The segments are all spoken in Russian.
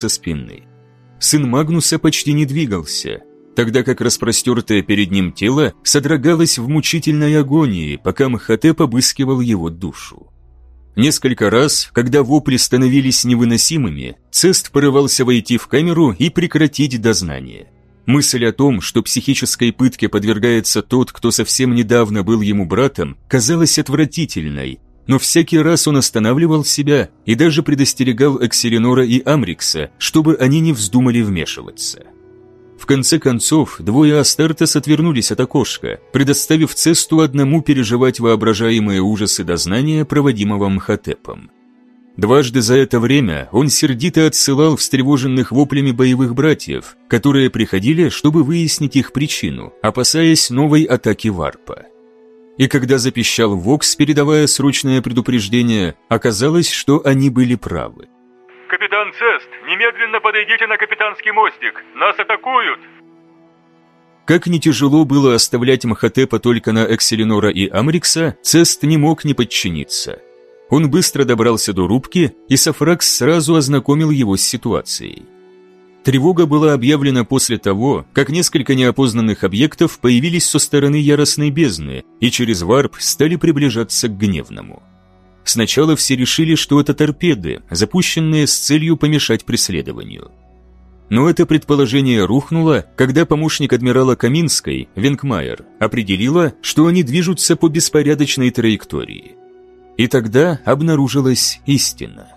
со спины. Сын Магнуса почти не двигался, тогда как распростертое перед ним тело содрогалось в мучительной агонии, пока Мхотеп обыскивал его душу. Несколько раз, когда вопли становились невыносимыми, Цест порывался войти в камеру и прекратить дознание. Мысль о том, что психической пытке подвергается тот, кто совсем недавно был ему братом, казалась отвратительной, но всякий раз он останавливал себя и даже предостерегал Экселинора и Амрикса, чтобы они не вздумали вмешиваться. В конце концов, двое Астартес отвернулись от окошка, предоставив Цесту одному переживать воображаемые ужасы дознания, проводимого Мхотепом. Дважды за это время он сердито отсылал встревоженных воплями боевых братьев, которые приходили, чтобы выяснить их причину, опасаясь новой атаки Варпа. И когда запищал Вокс, передавая срочное предупреждение, оказалось, что они были правы. «Капитан Цест, немедленно подойдите на капитанский мостик! Нас атакуют!» Как не тяжело было оставлять Мхотепа только на Экселинора и Амрикса, Цест не мог не подчиниться. Он быстро добрался до рубки, и Сафракс сразу ознакомил его с ситуацией. Тревога была объявлена после того, как несколько неопознанных объектов появились со стороны яростной бездны и через варп стали приближаться к гневному. Сначала все решили, что это торпеды, запущенные с целью помешать преследованию. Но это предположение рухнуло, когда помощник адмирала Каминской, Венкмайер, определила, что они движутся по беспорядочной траектории. И тогда обнаружилась истина.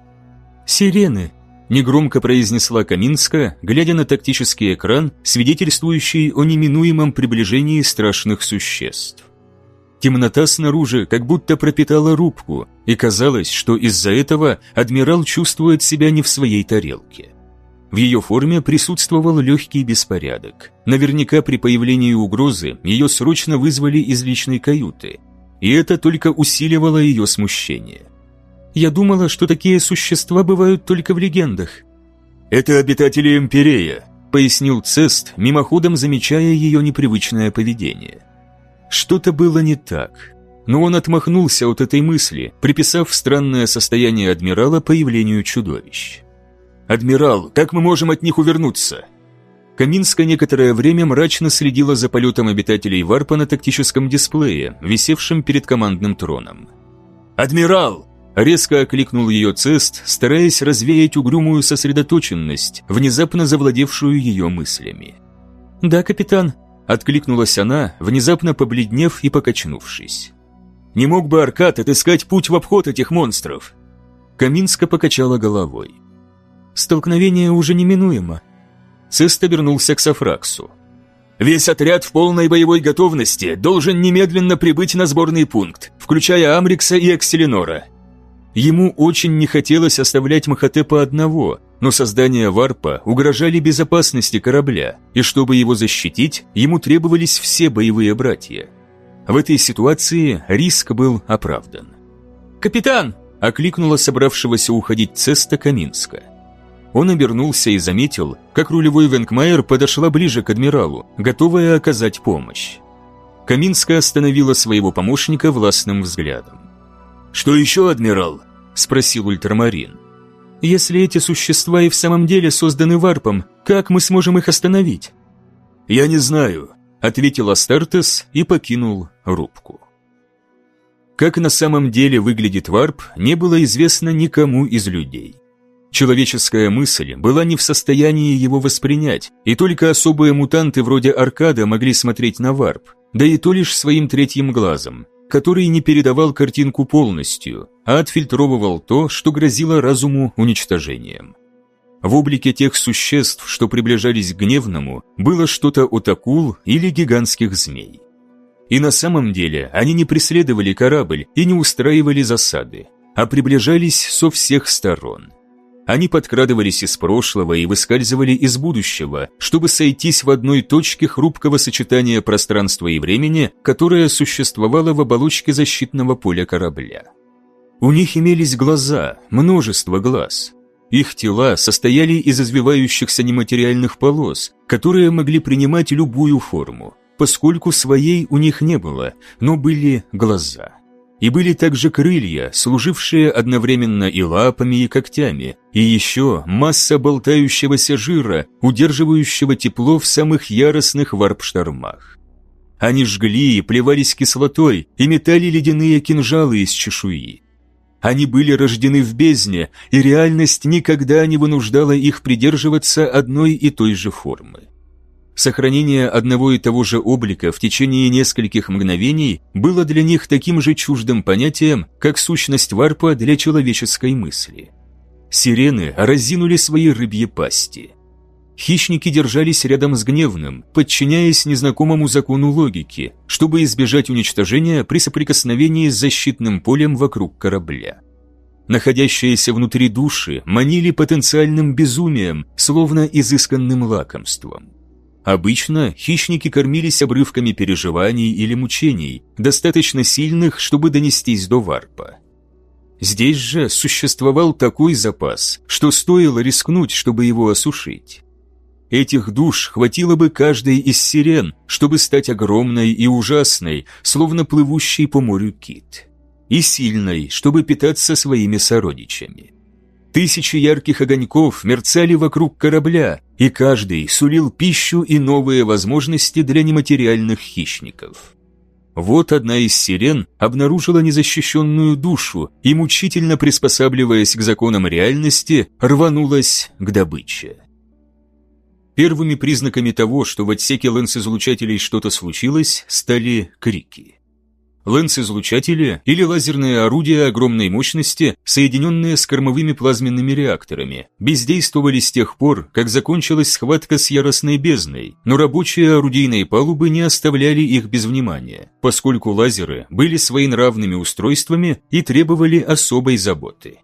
«Сирены», – негромко произнесла Каминска, глядя на тактический экран, свидетельствующий о неминуемом приближении страшных существ. Темнота снаружи как будто пропитала рубку, и казалось, что из-за этого адмирал чувствует себя не в своей тарелке. В ее форме присутствовал легкий беспорядок. Наверняка при появлении угрозы ее срочно вызвали из личной каюты, и это только усиливало ее смущение. «Я думала, что такие существа бывают только в легендах». «Это обитатели Эмпирея», — пояснил Цест, мимоходом замечая ее непривычное поведение. Что-то было не так. Но он отмахнулся от этой мысли, приписав странное состояние адмирала появлению чудовищ. «Адмирал, как мы можем от них увернуться?» Каминска некоторое время мрачно следила за полетом обитателей Варпа на тактическом дисплее, висевшем перед командным троном. «Адмирал!» – резко окликнул ее Цест, стараясь развеять угрюмую сосредоточенность, внезапно завладевшую ее мыслями. «Да, капитан», Откликнулась она, внезапно побледнев и покачнувшись. «Не мог бы Аркад отыскать путь в обход этих монстров?» Каминска покачала головой. «Столкновение уже неминуемо». Цест обернулся к Сафраксу. «Весь отряд в полной боевой готовности должен немедленно прибыть на сборный пункт, включая Амрикса и Экселинора. Ему очень не хотелось оставлять Махотепа одного, но создания варпа угрожали безопасности корабля, и чтобы его защитить, ему требовались все боевые братья. В этой ситуации риск был оправдан. «Капитан!» – окликнула собравшегося уходить Цеста Каминска. Он обернулся и заметил, как рулевой Венкмайер подошла ближе к адмиралу, готовая оказать помощь. Каминска остановила своего помощника властным взглядом. «Что еще, адмирал?» – спросил ультрамарин. «Если эти существа и в самом деле созданы варпом, как мы сможем их остановить?» «Я не знаю», – ответил Астартес и покинул рубку. Как на самом деле выглядит варп, не было известно никому из людей. Человеческая мысль была не в состоянии его воспринять, и только особые мутанты вроде Аркада могли смотреть на варп, да и то лишь своим третьим глазом, который не передавал картинку полностью, а отфильтровывал то, что грозило разуму уничтожением. В облике тех существ, что приближались к гневному, было что-то от акул или гигантских змей. И на самом деле они не преследовали корабль и не устраивали засады, а приближались со всех сторон – они подкрадывались из прошлого и выскальзывали из будущего, чтобы сойтись в одной точке хрупкого сочетания пространства и времени, которое существовало в оболочке защитного поля корабля. У них имелись глаза, множество глаз. Их тела состояли из извивающихся нематериальных полос, которые могли принимать любую форму, поскольку своей у них не было, но были глаза. И были также крылья, служившие одновременно и лапами, и когтями, и еще масса болтающегося жира, удерживающего тепло в самых яростных варп-штормах. Они жгли и плевались кислотой, и метали ледяные кинжалы из чешуи. Они были рождены в бездне, и реальность никогда не вынуждала их придерживаться одной и той же формы. Сохранение одного и того же облика в течение нескольких мгновений было для них таким же чуждым понятием, как сущность варпа для человеческой мысли. Сирены разинули свои рыбьи пасти. Хищники держались рядом с гневным, подчиняясь незнакомому закону логики, чтобы избежать уничтожения при соприкосновении с защитным полем вокруг корабля. Находящиеся внутри души манили потенциальным безумием, словно изысканным лакомством. Обычно хищники кормились обрывками переживаний или мучений, достаточно сильных, чтобы донестись до варпа. Здесь же существовал такой запас, что стоило рискнуть, чтобы его осушить. Этих душ хватило бы каждой из сирен, чтобы стать огромной и ужасной, словно плывущей по морю кит. И сильной, чтобы питаться своими сородичами. Тысячи ярких огоньков мерцали вокруг корабля, и каждый сулил пищу и новые возможности для нематериальных хищников. Вот одна из сирен обнаружила незащищенную душу и, мучительно приспосабливаясь к законам реальности, рванулась к добыче. Первыми признаками того, что в отсеке лэнс-излучателей что-то случилось, стали крики. Лэнс-излучатели или лазерные орудия огромной мощности, соединенные с кормовыми плазменными реакторами, бездействовали с тех пор, как закончилась схватка с яростной бездной, но рабочие орудийной палубы не оставляли их без внимания, поскольку лазеры были своенравными устройствами и требовали особой заботы.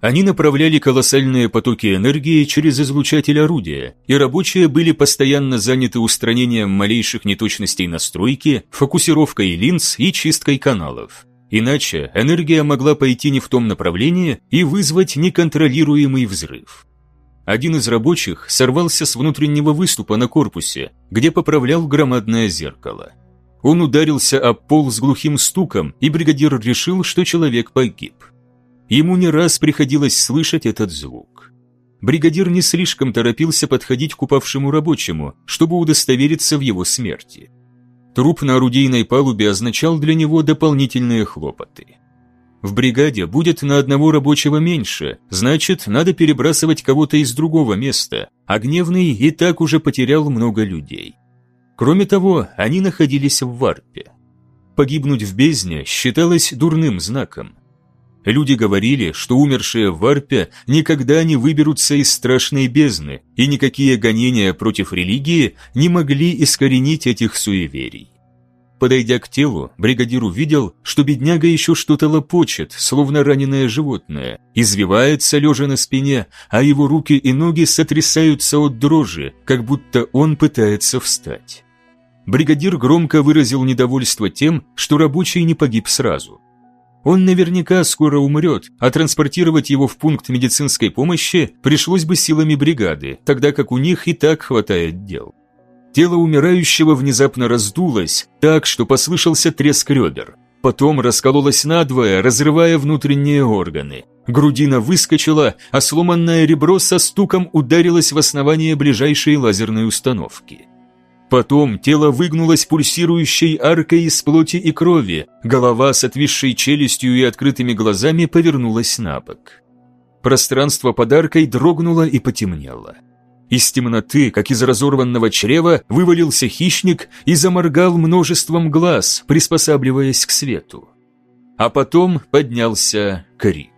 Они направляли колоссальные потоки энергии через излучатель орудия, и рабочие были постоянно заняты устранением малейших неточностей настройки, фокусировкой линз и чисткой каналов. Иначе энергия могла пойти не в том направлении и вызвать неконтролируемый взрыв. Один из рабочих сорвался с внутреннего выступа на корпусе, где поправлял громадное зеркало. Он ударился об пол с глухим стуком, и бригадир решил, что человек погиб. Ему не раз приходилось слышать этот звук. Бригадир не слишком торопился подходить к упавшему рабочему, чтобы удостовериться в его смерти. Труп на орудийной палубе означал для него дополнительные хлопоты. В бригаде будет на одного рабочего меньше, значит, надо перебрасывать кого-то из другого места, а Гневный и так уже потерял много людей. Кроме того, они находились в варпе. Погибнуть в бездне считалось дурным знаком. Люди говорили, что умершие в Варпе никогда не выберутся из страшной бездны, и никакие гонения против религии не могли искоренить этих суеверий. Подойдя к телу, бригадир увидел, что бедняга еще что-то лопочет, словно раненое животное, извивается лежа на спине, а его руки и ноги сотрясаются от дрожи, как будто он пытается встать. Бригадир громко выразил недовольство тем, что рабочий не погиб сразу – он наверняка скоро умрет, а транспортировать его в пункт медицинской помощи пришлось бы силами бригады, тогда как у них и так хватает дел. Тело умирающего внезапно раздулось, так что послышался треск ребер. Потом раскололось надвое, разрывая внутренние органы. Грудина выскочила, а сломанное ребро со стуком ударилось в основание ближайшей лазерной установки. Потом тело выгнулось пульсирующей аркой из плоти и крови, голова с отвисшей челюстью и открытыми глазами повернулась на бок. Пространство под аркой дрогнуло и потемнело. Из темноты, как из разорванного чрева, вывалился хищник и заморгал множеством глаз, приспосабливаясь к свету. А потом поднялся крик.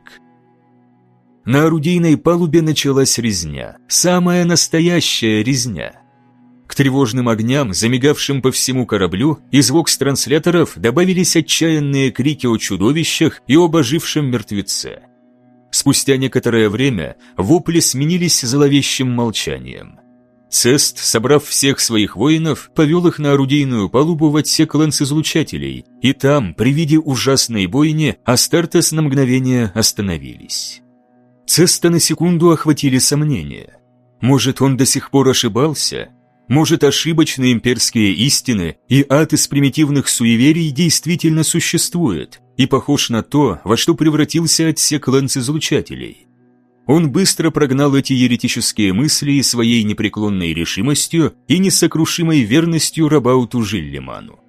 На орудийной палубе началась резня, самая настоящая резня – к тревожным огням, замигавшим по всему кораблю, из вокс-трансляторов добавились отчаянные крики о чудовищах и об ожившем мертвеце. Спустя некоторое время вопли сменились зловещим молчанием. Цест, собрав всех своих воинов, повел их на орудийную палубу в отсек лэнс-излучателей, и там, при виде ужасной бойни, Астартес на мгновение остановились. Цеста на секунду охватили сомнения. Может, он до сих пор ошибался? Может, ошибочные имперские истины и ад из примитивных суеверий действительно существует, и похож на то, во что превратился отсек ланцезлучателей. Он быстро прогнал эти еретические мысли и своей непреклонной решимостью и несокрушимой верностью Рабауту Жиллиману.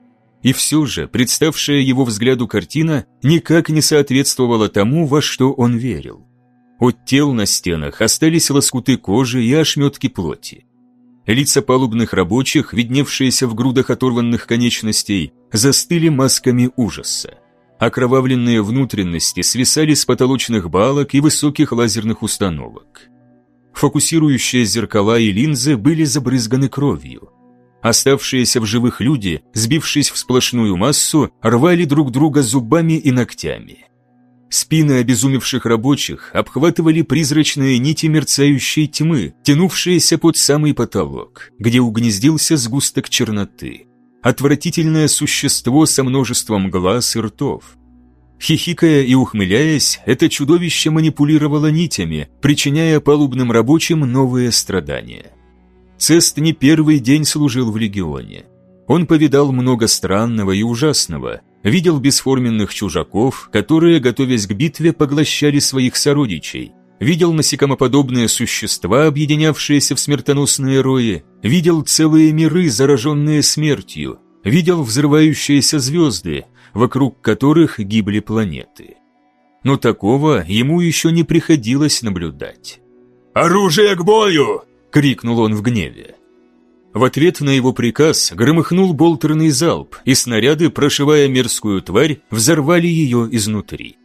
И все же, представшая его взгляду картина никак не соответствовала тому, во что он верил. От тел на стенах остались лоскуты кожи и ошметки плоти. Лица палубных рабочих, видневшиеся в грудах оторванных конечностей, застыли масками ужаса. Окровавленные внутренности свисали с потолочных балок и высоких лазерных установок. Фокусирующие зеркала и линзы были забрызганы кровью. Оставшиеся в живых люди, сбившись в сплошную массу, рвали друг друга зубами и ногтями. Спины обезумевших рабочих обхватывали призрачные нити мерцающей тьмы, тянувшиеся под самый потолок, где угнездился сгусток черноты. Отвратительное существо со множеством глаз и ртов. Хихикая и ухмыляясь, это чудовище манипулировало нитями, причиняя палубным рабочим новые страдания. Цест не первый день служил в легионе. Он повидал много странного и ужасного, видел бесформенных чужаков, которые, готовясь к битве, поглощали своих сородичей, видел насекомоподобные существа, объединявшиеся в смертоносные рои, видел целые миры, зараженные смертью, видел взрывающиеся звезды, вокруг которых гибли планеты. Но такого ему еще не приходилось наблюдать. «Оружие к бою!» — крикнул он в гневе. В ответ на его приказ громыхнул болтерный залп, и снаряды, прошивая мерзкую тварь, взорвали ее изнутри.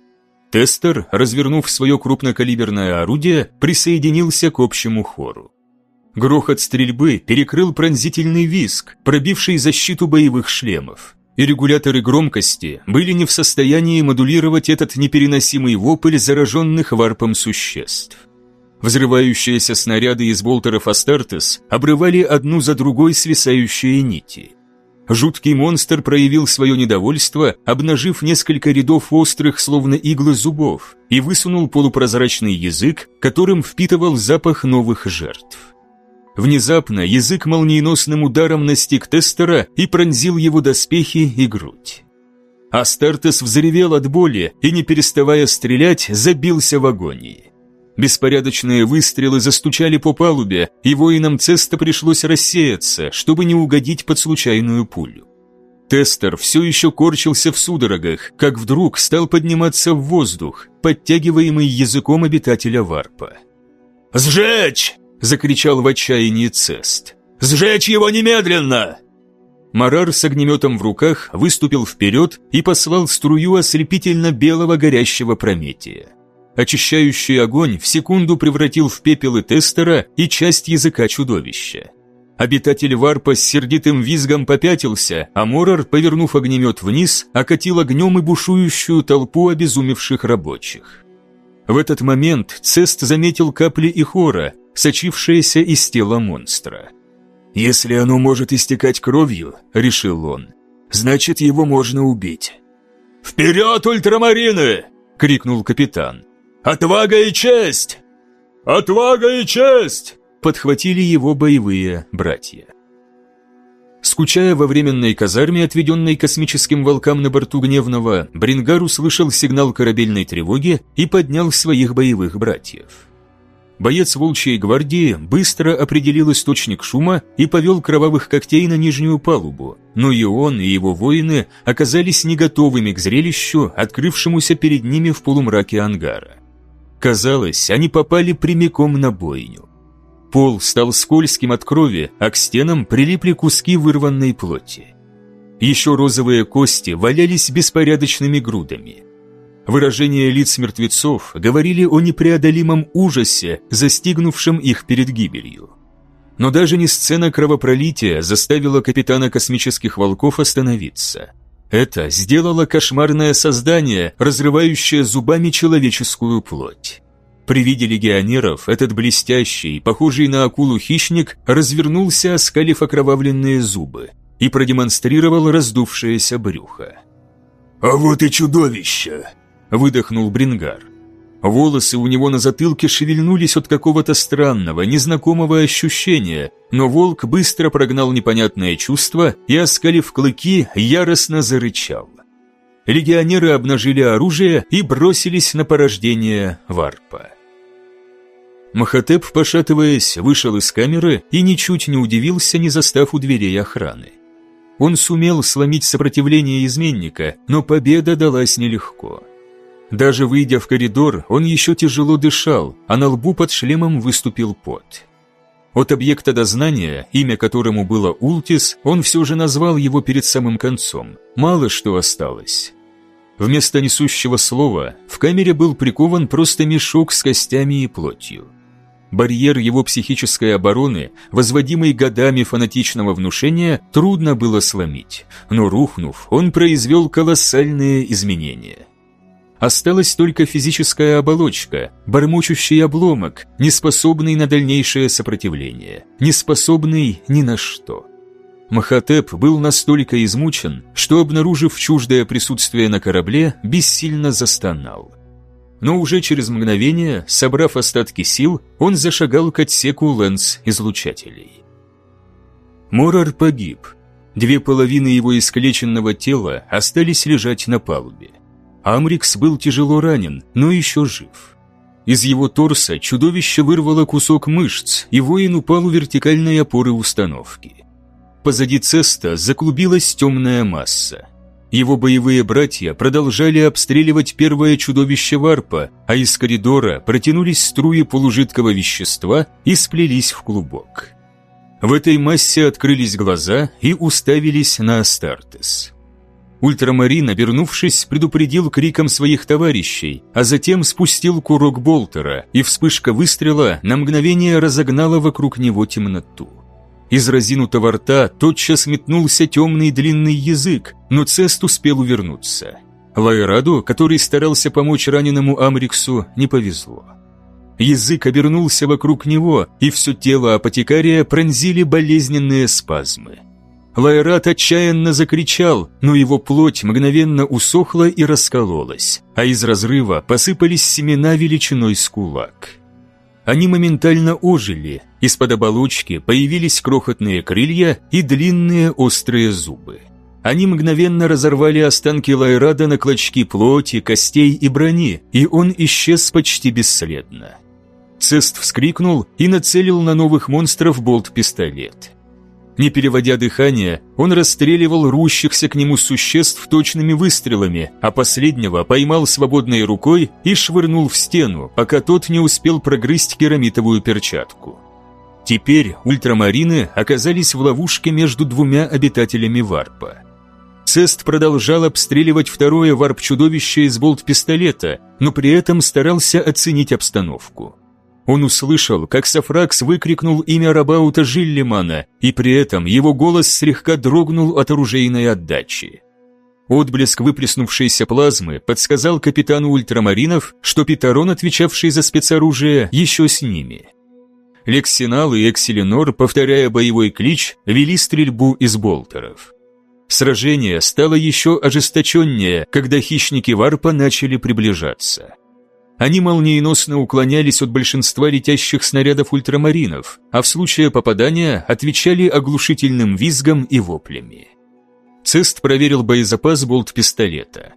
Тестер, развернув свое крупнокалиберное орудие, присоединился к общему хору. Грохот стрельбы перекрыл пронзительный визг, пробивший защиту боевых шлемов, и регуляторы громкости были не в состоянии модулировать этот непереносимый вопль зараженных варпом существ. Взрывающиеся снаряды из болтеров Астартес обрывали одну за другой свисающие нити. Жуткий монстр проявил свое недовольство, обнажив несколько рядов острых, словно иглы зубов, и высунул полупрозрачный язык, которым впитывал запах новых жертв. Внезапно язык молниеносным ударом настиг Тестера и пронзил его доспехи и грудь. Астартес взревел от боли и, не переставая стрелять, забился в агонии. Беспорядочные выстрелы застучали по палубе, и воинам Цеста пришлось рассеяться, чтобы не угодить под случайную пулю. Тестер все еще корчился в судорогах, как вдруг стал подниматься в воздух, подтягиваемый языком обитателя варпа. «Сжечь!» – закричал в отчаянии Цест. «Сжечь его немедленно!» Марар с огнеметом в руках выступил вперед и послал струю ослепительно белого горящего прометия. Очищающий огонь в секунду превратил в пепел и тестера и часть языка чудовища. Обитатель варпа с сердитым визгом попятился, а Морор, повернув огнемет вниз, окатил огнем и бушующую толпу обезумевших рабочих. В этот момент Цест заметил капли Ихора, сочившиеся из тела монстра. «Если оно может истекать кровью», — решил он, — «значит, его можно убить». «Вперед, ультрамарины!» — крикнул капитан. Отвага и честь! Отвага и честь!» Подхватили его боевые братья. Скучая во временной казарме, отведенной космическим волкам на борту Гневного, Брингар услышал сигнал корабельной тревоги и поднял своих боевых братьев. Боец Волчьей гвардии быстро определил источник шума и повел кровавых когтей на нижнюю палубу, но и он, и его воины оказались не готовыми к зрелищу, открывшемуся перед ними в полумраке ангара. Казалось, они попали прямиком на бойню. Пол стал скользким от крови, а к стенам прилипли куски вырванной плоти. Еще розовые кости валялись беспорядочными грудами. Выражения лиц мертвецов говорили о непреодолимом ужасе, застигнувшем их перед гибелью. Но даже не сцена кровопролития заставила капитана космических волков остановиться – это сделало кошмарное создание, разрывающее зубами человеческую плоть. При виде легионеров этот блестящий, похожий на акулу хищник, развернулся, оскалив окровавленные зубы, и продемонстрировал раздувшееся брюхо. «А вот и чудовище!» – выдохнул Брингар. Волосы у него на затылке шевельнулись от какого-то странного, незнакомого ощущения, но волк быстро прогнал непонятное чувство и, оскалив клыки, яростно зарычал. легионеры обнажили оружие и бросились на порождение варпа. Махатеп, пошатываясь, вышел из камеры и ничуть не удивился, не застав у дверей охраны. Он сумел сломить сопротивление изменника, но победа далась нелегко. Даже выйдя в коридор, он еще тяжело дышал, а на лбу под шлемом выступил пот. От объекта дознания, имя которому было Ултис, он все же назвал его перед самым концом. Мало что осталось. Вместо несущего слова в камере был прикован просто мешок с костями и плотью. Барьер его психической обороны, возводимый годами фанатичного внушения, трудно было сломить, но рухнув, он произвел колоссальные изменения. Осталась только физическая оболочка, бормочущий обломок, неспособный на дальнейшее сопротивление, неспособный ни на что. Махатеп был настолько измучен, что, обнаружив чуждое присутствие на корабле, бессильно застонал. Но уже через мгновение, собрав остатки сил, он зашагал к отсеку лэнс-излучателей. Морар погиб. Две половины его искалеченного тела остались лежать на палубе. Амрикс был тяжело ранен, но еще жив. Из его торса чудовище вырвало кусок мышц, и воин упал у вертикальной опоры установки. Позади цеста заклубилась темная масса. Его боевые братья продолжали обстреливать первое чудовище варпа, а из коридора протянулись струи полужидкого вещества и сплелись в клубок. В этой массе открылись глаза и уставились на Астартес. Ультрамарин, обернувшись, предупредил криком своих товарищей, а затем спустил курок болтера, и вспышка выстрела на мгновение разогнала вокруг него темноту. Из разинутого рта тотчас метнулся темный длинный язык, но Цест успел увернуться. Лайраду, который старался помочь раненому Амриксу, не повезло. Язык обернулся вокруг него, и все тело апотекария пронзили болезненные спазмы. Лайрат отчаянно закричал, но его плоть мгновенно усохла и раскололась, а из разрыва посыпались семена величиной с кулак. Они моментально ожили, из-под оболочки появились крохотные крылья и длинные острые зубы. Они мгновенно разорвали останки Лайрада на клочки плоти, костей и брони, и он исчез почти бесследно. Цест вскрикнул и нацелил на новых монстров болт-пистолет. Не переводя дыхание, он расстреливал рущихся к нему существ точными выстрелами, а последнего поймал свободной рукой и швырнул в стену, пока тот не успел прогрызть керамитовую перчатку. Теперь ультрамарины оказались в ловушке между двумя обитателями варпа. Цест продолжал обстреливать второе варп-чудовище из болт-пистолета, но при этом старался оценить обстановку. Он услышал, как Сафракс выкрикнул имя Рабаута Жиллимана, и при этом его голос слегка дрогнул от оружейной отдачи. Отблеск выплеснувшейся плазмы подсказал капитану ультрамаринов, что Питарон, отвечавший за спецоружие, еще с ними. Лексинал и Экселинор, повторяя боевой клич, вели стрельбу из болтеров. Сражение стало еще ожесточеннее, когда хищники варпа начали приближаться. Они молниеносно уклонялись от большинства летящих снарядов ультрамаринов, а в случае попадания отвечали оглушительным визгом и воплями. Цест проверил боезапас болт-пистолета.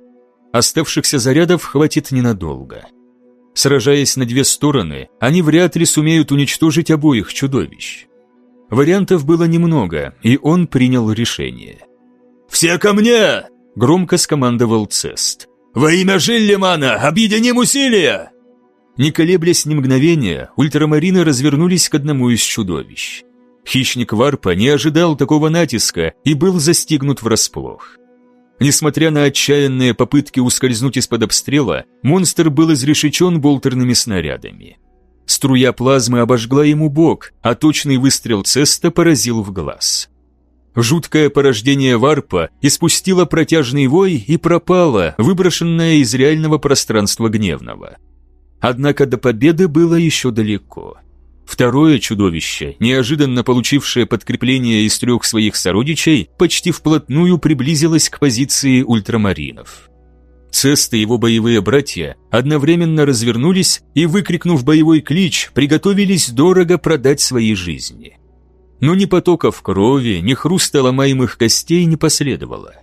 Оставшихся зарядов хватит ненадолго. Сражаясь на две стороны, они вряд ли сумеют уничтожить обоих чудовищ. Вариантов было немного, и он принял решение. «Все ко мне!» – громко скомандовал Цест. «Во имя Жиллимана объединим усилия!» Не колеблясь ни мгновения, ультрамарины развернулись к одному из чудовищ. Хищник Варпа не ожидал такого натиска и был застигнут врасплох. Несмотря на отчаянные попытки ускользнуть из-под обстрела, монстр был изрешечен болтерными снарядами. Струя плазмы обожгла ему бок, а точный выстрел Цеста поразил в глаз. Жуткое порождение варпа испустило протяжный вой и пропало, выброшенное из реального пространства гневного. Однако до победы было еще далеко. Второе чудовище, неожиданно получившее подкрепление из трех своих сородичей, почти вплотную приблизилось к позиции ультрамаринов. Цест и его боевые братья одновременно развернулись и, выкрикнув боевой клич, приготовились дорого продать свои жизни но ни потоков крови, ни хруста ломаемых костей не последовало.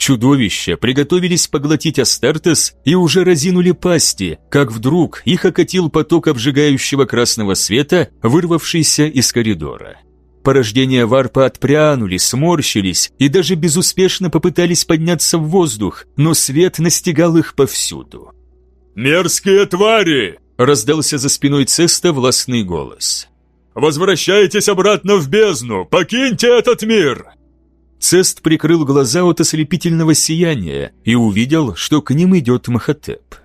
Чудовища приготовились поглотить Астартес и уже разинули пасти, как вдруг их окатил поток обжигающего красного света, вырвавшийся из коридора. Порождения варпа отпрянули, сморщились и даже безуспешно попытались подняться в воздух, но свет настигал их повсюду. «Мерзкие твари!» – раздался за спиной Цеста властный голос. «Возвращайтесь обратно в бездну! Покиньте этот мир!» Цест прикрыл глаза от ослепительного сияния и увидел, что к ним идет Махатеп.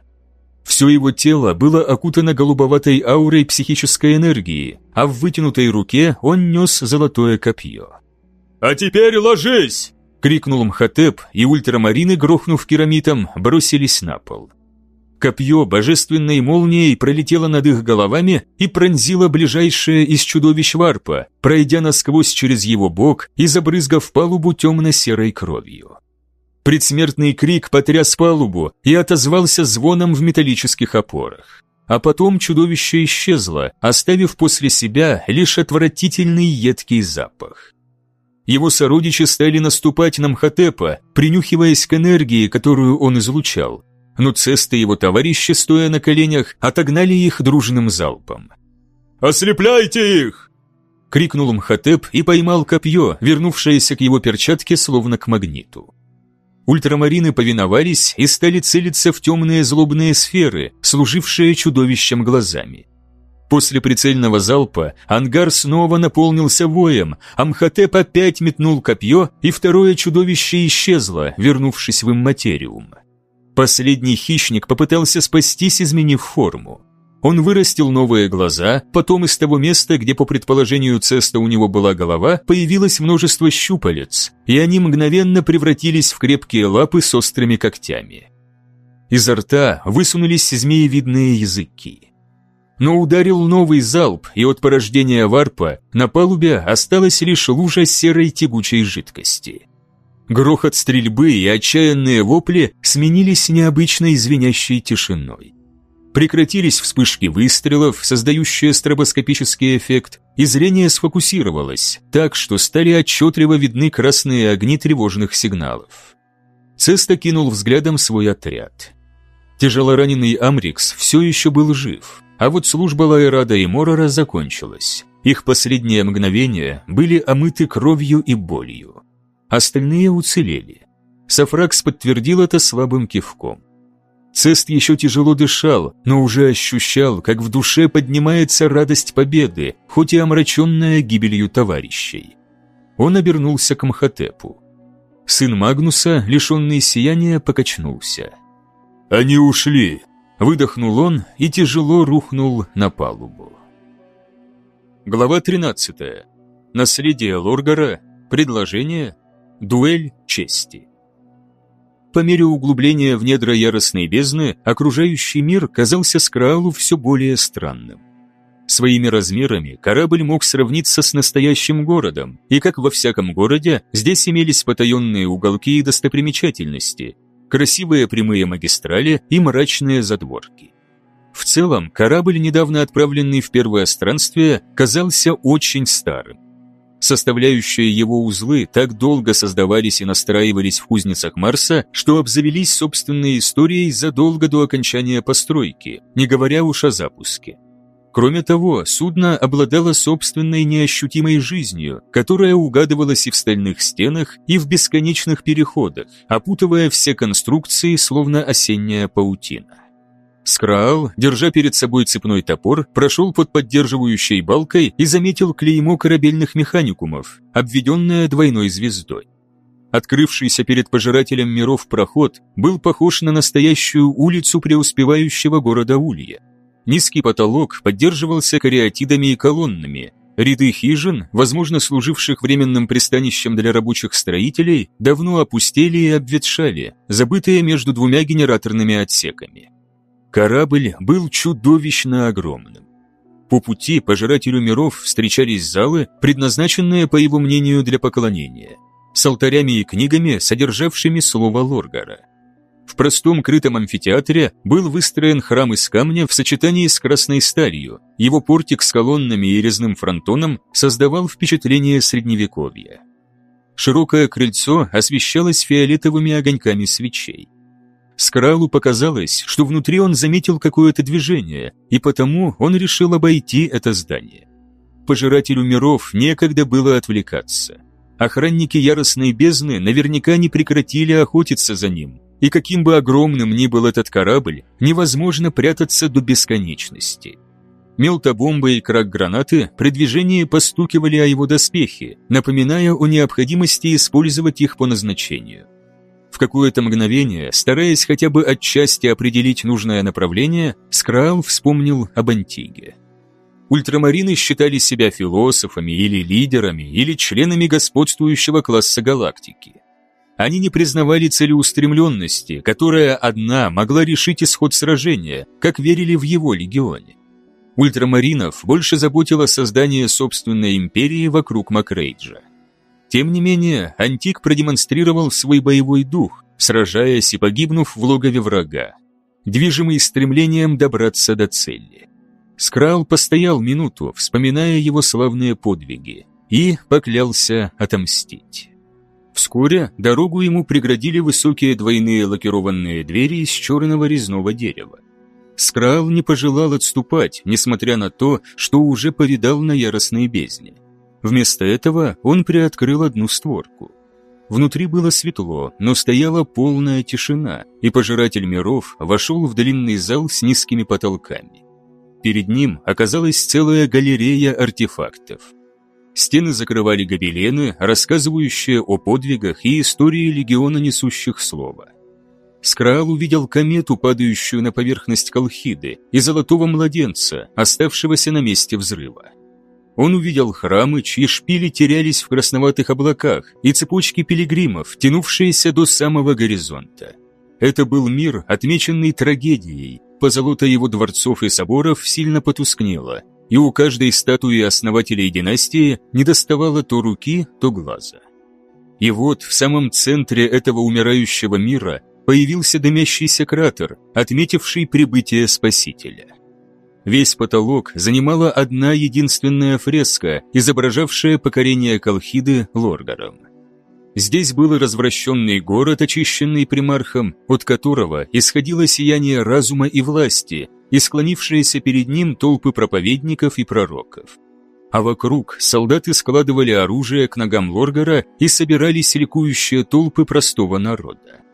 Все его тело было окутано голубоватой аурой психической энергии, а в вытянутой руке он нес золотое копье. «А теперь ложись!» — крикнул Мхотеп, и ультрамарины, грохнув керамитом, бросились на пол. Копье божественной молнией пролетело над их головами и пронзило ближайшее из чудовищ варпа, пройдя насквозь через его бок и забрызгав палубу темно-серой кровью. Предсмертный крик потряс палубу и отозвался звоном в металлических опорах. А потом чудовище исчезло, оставив после себя лишь отвратительный едкий запах. Его сородичи стали наступать на Мхотепа, принюхиваясь к энергии, которую он излучал. Но Цест и его товарищи, стоя на коленях, отогнали их дружным залпом. «Ослепляйте их!» — крикнул Мхотеп и поймал копье, вернувшееся к его перчатке словно к магниту. Ультрамарины повиновались и стали целиться в темные злобные сферы, служившие чудовищем глазами. После прицельного залпа ангар снова наполнился воем, а Мхотеп опять метнул копье, и второе чудовище исчезло, вернувшись в имматериум. Последний хищник попытался спастись, изменив форму. Он вырастил новые глаза, потом из того места, где по предположению Цеста у него была голова, появилось множество щупалец, и они мгновенно превратились в крепкие лапы с острыми когтями. Изо рта высунулись змеевидные языки. Но ударил новый залп, и от порождения варпа на палубе осталась лишь лужа серой тягучей жидкости. Грохот стрельбы и отчаянные вопли сменились необычной звенящей тишиной. Прекратились вспышки выстрелов, создающие стробоскопический эффект, и зрение сфокусировалось, так что стали отчетливо видны красные огни тревожных сигналов. Цеста кинул взглядом свой отряд. Тяжелораненый Амрикс все еще был жив, а вот служба Лайрада и Морора закончилась. Их последние мгновения были омыты кровью и болью. Остальные уцелели. Сафракс подтвердил это слабым кивком. Цест еще тяжело дышал, но уже ощущал, как в душе поднимается радость победы, хоть и омраченная гибелью товарищей. Он обернулся к Мхотепу. Сын Магнуса, лишенный сияния, покачнулся. «Они ушли!» – выдохнул он и тяжело рухнул на палубу. Глава 13. Наследие Лоргара. Предложение. Дуэль чести. По мере углубления в недра яростной бездны, окружающий мир казался Скраалу все более странным. Своими размерами корабль мог сравниться с настоящим городом, и как во всяком городе, здесь имелись потаенные уголки и достопримечательности, красивые прямые магистрали и мрачные задворки. В целом, корабль, недавно отправленный в первое странствие, казался очень старым. Составляющие его узлы так долго создавались и настраивались в кузницах Марса, что обзавелись собственной историей задолго до окончания постройки, не говоря уж о запуске. Кроме того, судно обладало собственной неощутимой жизнью, которая угадывалась и в стальных стенах, и в бесконечных переходах, опутывая все конструкции, словно осенняя паутина. Скраал, держа перед собой цепной топор, прошел под поддерживающей балкой и заметил клеймо корабельных механикумов, обведенное двойной звездой. Открывшийся перед пожирателем миров проход был похож на настоящую улицу преуспевающего города Улья. Низкий потолок поддерживался кариатидами и колоннами, Ряды хижин, возможно, служивших временным пристанищем для рабочих строителей, давно опустели и обветшали, забытые между двумя генераторными отсеками. Корабль был чудовищно огромным. По пути пожирателю миров встречались залы, предназначенные, по его мнению, для поклонения, с алтарями и книгами, содержавшими слово Лоргара. В простом крытом амфитеатре был выстроен храм из камня в сочетании с красной сталью. Его портик с колоннами и резным фронтоном создавал впечатление средневековья. Широкое крыльцо освещалось фиолетовыми огоньками свечей. Скралу показалось, что внутри он заметил какое-то движение, и потому он решил обойти это здание. Пожирателю миров некогда было отвлекаться. Охранники яростной бездны наверняка не прекратили охотиться за ним, и каким бы огромным ни был этот корабль, невозможно прятаться до бесконечности. Мелтобомбы и крак гранаты при движении постукивали о его доспехи, напоминая о необходимости использовать их по назначению. В какое-то мгновение, стараясь хотя бы отчасти определить нужное направление, Скраал вспомнил об Антиге. Ультрамарины считали себя философами или лидерами, или членами господствующего класса галактики. Они не признавали целеустремленности, которая одна могла решить исход сражения, как верили в его легионе. Ультрамаринов больше заботило создание собственной империи вокруг Макрейджа. Тем не менее, Антик продемонстрировал свой боевой дух, сражаясь и погибнув в логове врага, движимый стремлением добраться до цели. Скрал постоял минуту, вспоминая его славные подвиги, и поклялся отомстить. Вскоре дорогу ему преградили высокие двойные лакированные двери из черного резного дерева. Скрал не пожелал отступать, несмотря на то, что уже повидал на яростной бездне. Вместо этого он приоткрыл одну створку. Внутри было светло, но стояла полная тишина, и пожиратель миров вошел в длинный зал с низкими потолками. Перед ним оказалась целая галерея артефактов. Стены закрывали гобелены, рассказывающие о подвигах и истории легиона несущих слова. Скраал увидел комету, падающую на поверхность Колхиды, и золотого младенца, оставшегося на месте взрыва. Он увидел храмы, чьи шпили терялись в красноватых облаках, и цепочки пилигримов, тянувшиеся до самого горизонта. Это был мир, отмеченный трагедией, позолота его дворцов и соборов сильно потускнела, и у каждой статуи основателей династии недоставало то руки, то глаза. И вот в самом центре этого умирающего мира появился дымящийся кратер, отметивший прибытие Спасителя. Весь потолок занимала одна единственная фреска, изображавшая покорение Колхиды Лоргаром. Здесь был развращенный город, очищенный примархом, от которого исходило сияние разума и власти, и склонившиеся перед ним толпы проповедников и пророков. А вокруг солдаты складывали оружие к ногам Лоргара и собирались ликующие толпы простого народа.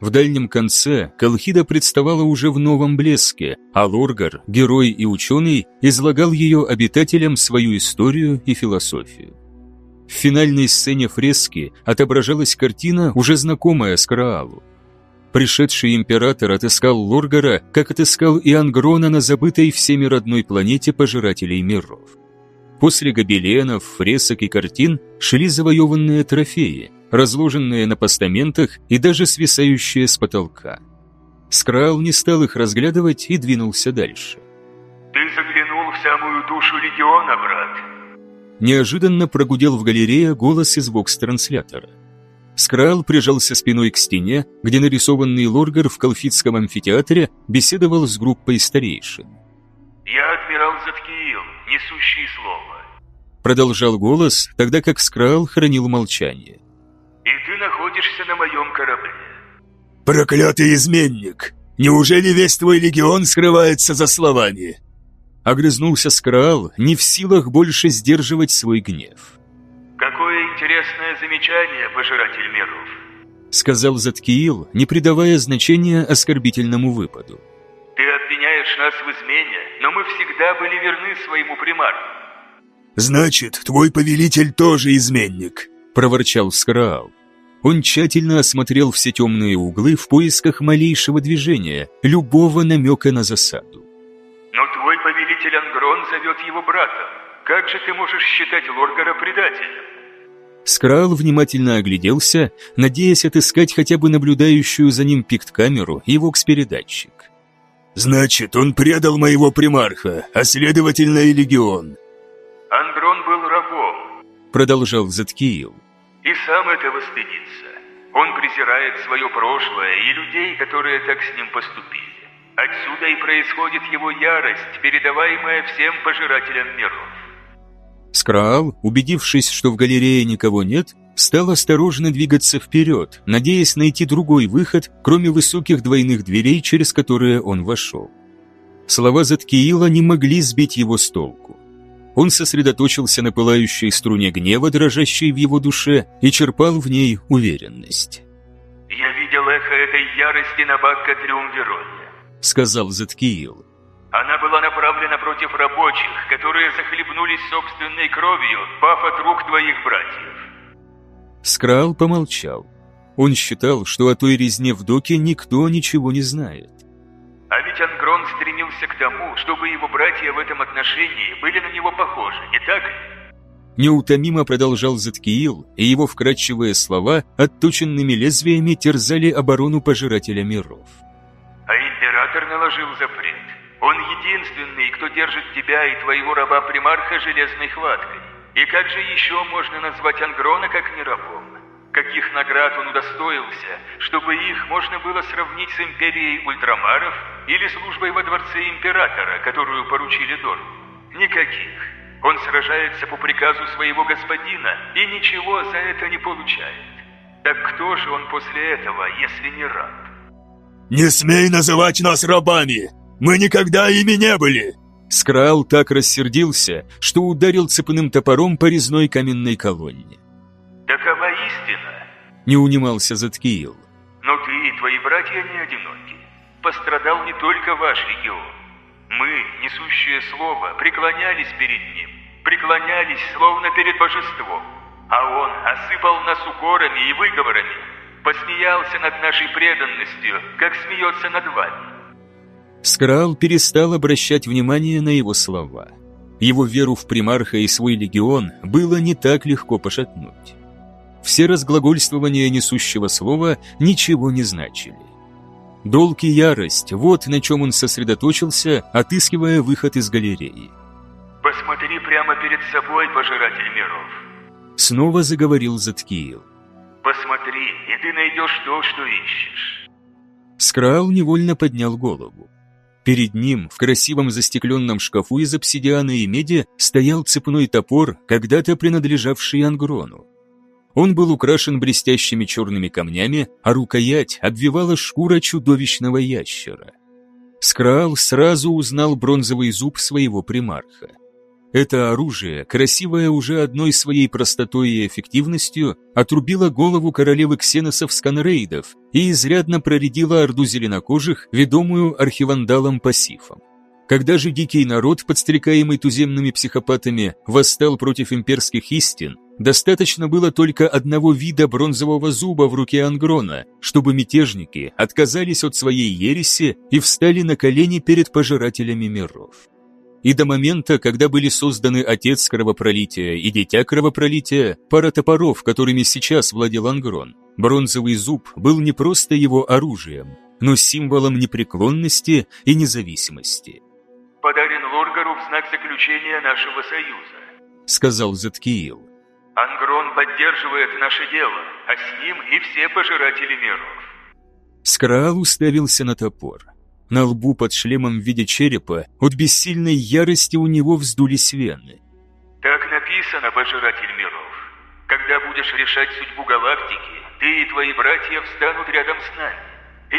В дальнем конце Колхида представала уже в новом блеске, а Лоргар, герой и ученый, излагал ее обитателям свою историю и философию. В финальной сцене фрески отображалась картина, уже знакомая Скраалу. Пришедший император отыскал Лоргара, как отыскал и Ангрона на забытой всеми родной планете пожирателей миров. После гобеленов, фресок и картин шли завоеванные трофеи, разложенные на постаментах и даже свисающие с потолка. Скрал не стал их разглядывать и двинулся дальше. «Ты заглянул в самую душу Легиона, брат?» Неожиданно прогудел в галерее голос из бокс-транслятора. Скрал прижался спиной к стене, где нарисованный Лоргар в Колфитском амфитеатре беседовал с группой старейшин. «Я адмирал Заткиил, несущий слово». Продолжал голос, тогда как Скрал хранил молчание. «И ты находишься на моем корабле». «Проклятый изменник! Неужели весь твой легион скрывается за словами?» Огрызнулся Скрал, не в силах больше сдерживать свой гнев. «Какое интересное замечание, пожиратель миров!» Сказал Заткиил, не придавая значения оскорбительному выпаду. «Ты обвиняешь нас в измене, но мы всегда были верны своему примару». «Значит, твой повелитель тоже изменник», – проворчал Скраал. Он тщательно осмотрел все темные углы в поисках малейшего движения, любого намека на засаду. «Но твой повелитель Ангрон зовет его братом. Как же ты можешь считать Лоргара предателем?» Скрал внимательно огляделся, надеясь отыскать хотя бы наблюдающую за ним пикт-камеру и вокс-передатчик. «Значит, он предал моего примарха, а следовательно и легион». «Ангрон был рабом», — продолжал Заткиил. «И сам этого стыдится. Он презирает свое прошлое и людей, которые так с ним поступили. Отсюда и происходит его ярость, передаваемая всем пожирателям миров». Скраал, убедившись, что в галерее никого нет, стал осторожно двигаться вперед, надеясь найти другой выход, кроме высоких двойных дверей, через которые он вошел. Слова Заткиила не могли сбить его с толку. Он сосредоточился на пылающей струне гнева, дрожащей в его душе, и черпал в ней уверенность. «Я видел эхо этой ярости на Бакка Триумвироне», — сказал Заткиил. «Она была направлена против рабочих, которые захлебнулись собственной кровью, пав от рук твоих братьев». Скрал помолчал. Он считал, что о той резне в доке никто ничего не знает. А ведь стремился к тому, чтобы его братья в этом отношении были на него похожи, не так ли? Неутомимо продолжал Заткиил, и его вкрадчивые слова отточенными лезвиями терзали оборону Пожирателя миров. А император наложил запрет. Он единственный, кто держит тебя и твоего раба-примарха железной хваткой. И как же еще можно назвать Ангрона как не рабом? Каких наград он удостоился, чтобы их можно было сравнить с империей ультрамаров или службой во дворце императора, которую поручили Дору? Никаких. Он сражается по приказу своего господина и ничего за это не получает. Так кто же он после этого, если не раб? «Не смей называть нас рабами! Мы никогда ими не были!» Скрал так рассердился, что ударил цепным топором по резной каменной колонне. Истина. Не унимался Заткиил. Но ты и твои братья не одиноки. Пострадал не только ваш регион. Мы, несущие слово, преклонялись перед ним. Преклонялись, словно перед божеством. А он осыпал нас укорами и выговорами. Посмеялся над нашей преданностью, как смеется над вами. Скрал перестал обращать внимание на его слова. Его веру в примарха и свой легион было не так легко пошатнуть все разглагольствования несущего слова ничего не значили. Долг и ярость – вот на чем он сосредоточился, отыскивая выход из галереи. «Посмотри прямо перед собой, пожиратель миров!» Снова заговорил Заткиил. «Посмотри, и ты найдешь то, что ищешь!» Скраал невольно поднял голову. Перед ним, в красивом застекленном шкафу из обсидиана и меди, стоял цепной топор, когда-то принадлежавший Ангрону. Он был украшен блестящими черными камнями, а рукоять обвивала шкура чудовищного ящера. Скраал сразу узнал бронзовый зуб своего примарха. Это оружие, красивое уже одной своей простотой и эффективностью, отрубило голову королевы ксеносов сканрейдов и изрядно проредило орду зеленокожих, ведомую архивандалом Пасифом. Когда же дикий народ, подстрекаемый туземными психопатами, восстал против имперских истин, Достаточно было только одного вида бронзового зуба в руке Ангрона, чтобы мятежники отказались от своей ереси и встали на колени перед пожирателями миров. И до момента, когда были созданы Отец Кровопролития и Дитя Кровопролития, пара топоров, которыми сейчас владел Ангрон, бронзовый зуб был не просто его оружием, но символом непреклонности и независимости. «Подарен Лоргару в знак заключения нашего союза», — сказал Заткиил. Ангрон поддерживает наше дело, а с ним и все пожиратели миров. Скраал уставился на топор. На лбу под шлемом в виде черепа от бессильной ярости у него вздулись вены. Так написано, пожиратель миров. Когда будешь решать судьбу галактики, ты и твои братья встанут рядом с нами.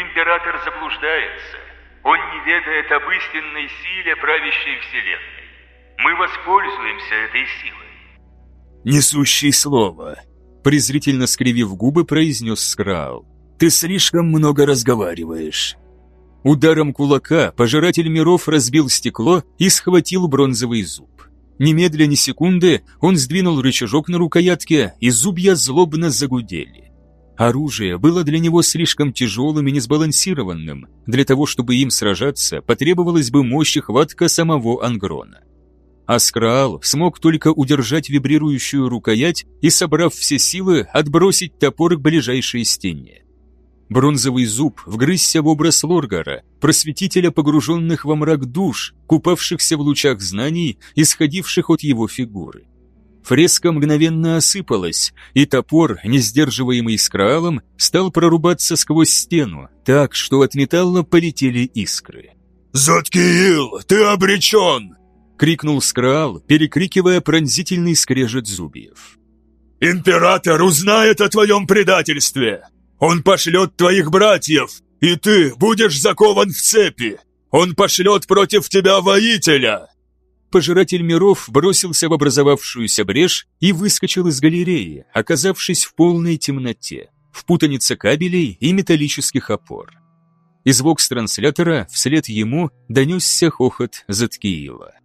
Император заблуждается. Он не ведает об истинной силе правящей вселенной. Мы воспользуемся этой силой несущий слово», презрительно скривив губы, произнес Скрал. «Ты слишком много разговариваешь». Ударом кулака пожиратель миров разбил стекло и схватил бронзовый зуб. Немедля ни секунды он сдвинул рычажок на рукоятке, и зубья злобно загудели. Оружие было для него слишком тяжелым и несбалансированным. Для того, чтобы им сражаться, потребовалась бы мощь и хватка самого Ангрона. Аскраал смог только удержать вибрирующую рукоять и, собрав все силы, отбросить топор к ближайшей стене. Бронзовый зуб вгрызся в образ Лоргара, просветителя погруженных во мрак душ, купавшихся в лучах знаний, исходивших от его фигуры. Фреска мгновенно осыпалась, и топор, не сдерживаемый скраалом, стал прорубаться сквозь стену, так, что от металла полетели искры. «Заткиил, ты обречен!» Крикнул Скраал, перекрикивая пронзительный скрежет зубьев. «Император узнает о твоем предательстве! Он пошлет твоих братьев, и ты будешь закован в цепи! Он пошлет против тебя воителя!» Пожиратель миров бросился в образовавшуюся брешь и выскочил из галереи, оказавшись в полной темноте, в путанице кабелей и металлических опор. Из вокс-транслятора вслед ему донесся хохот Заткиила.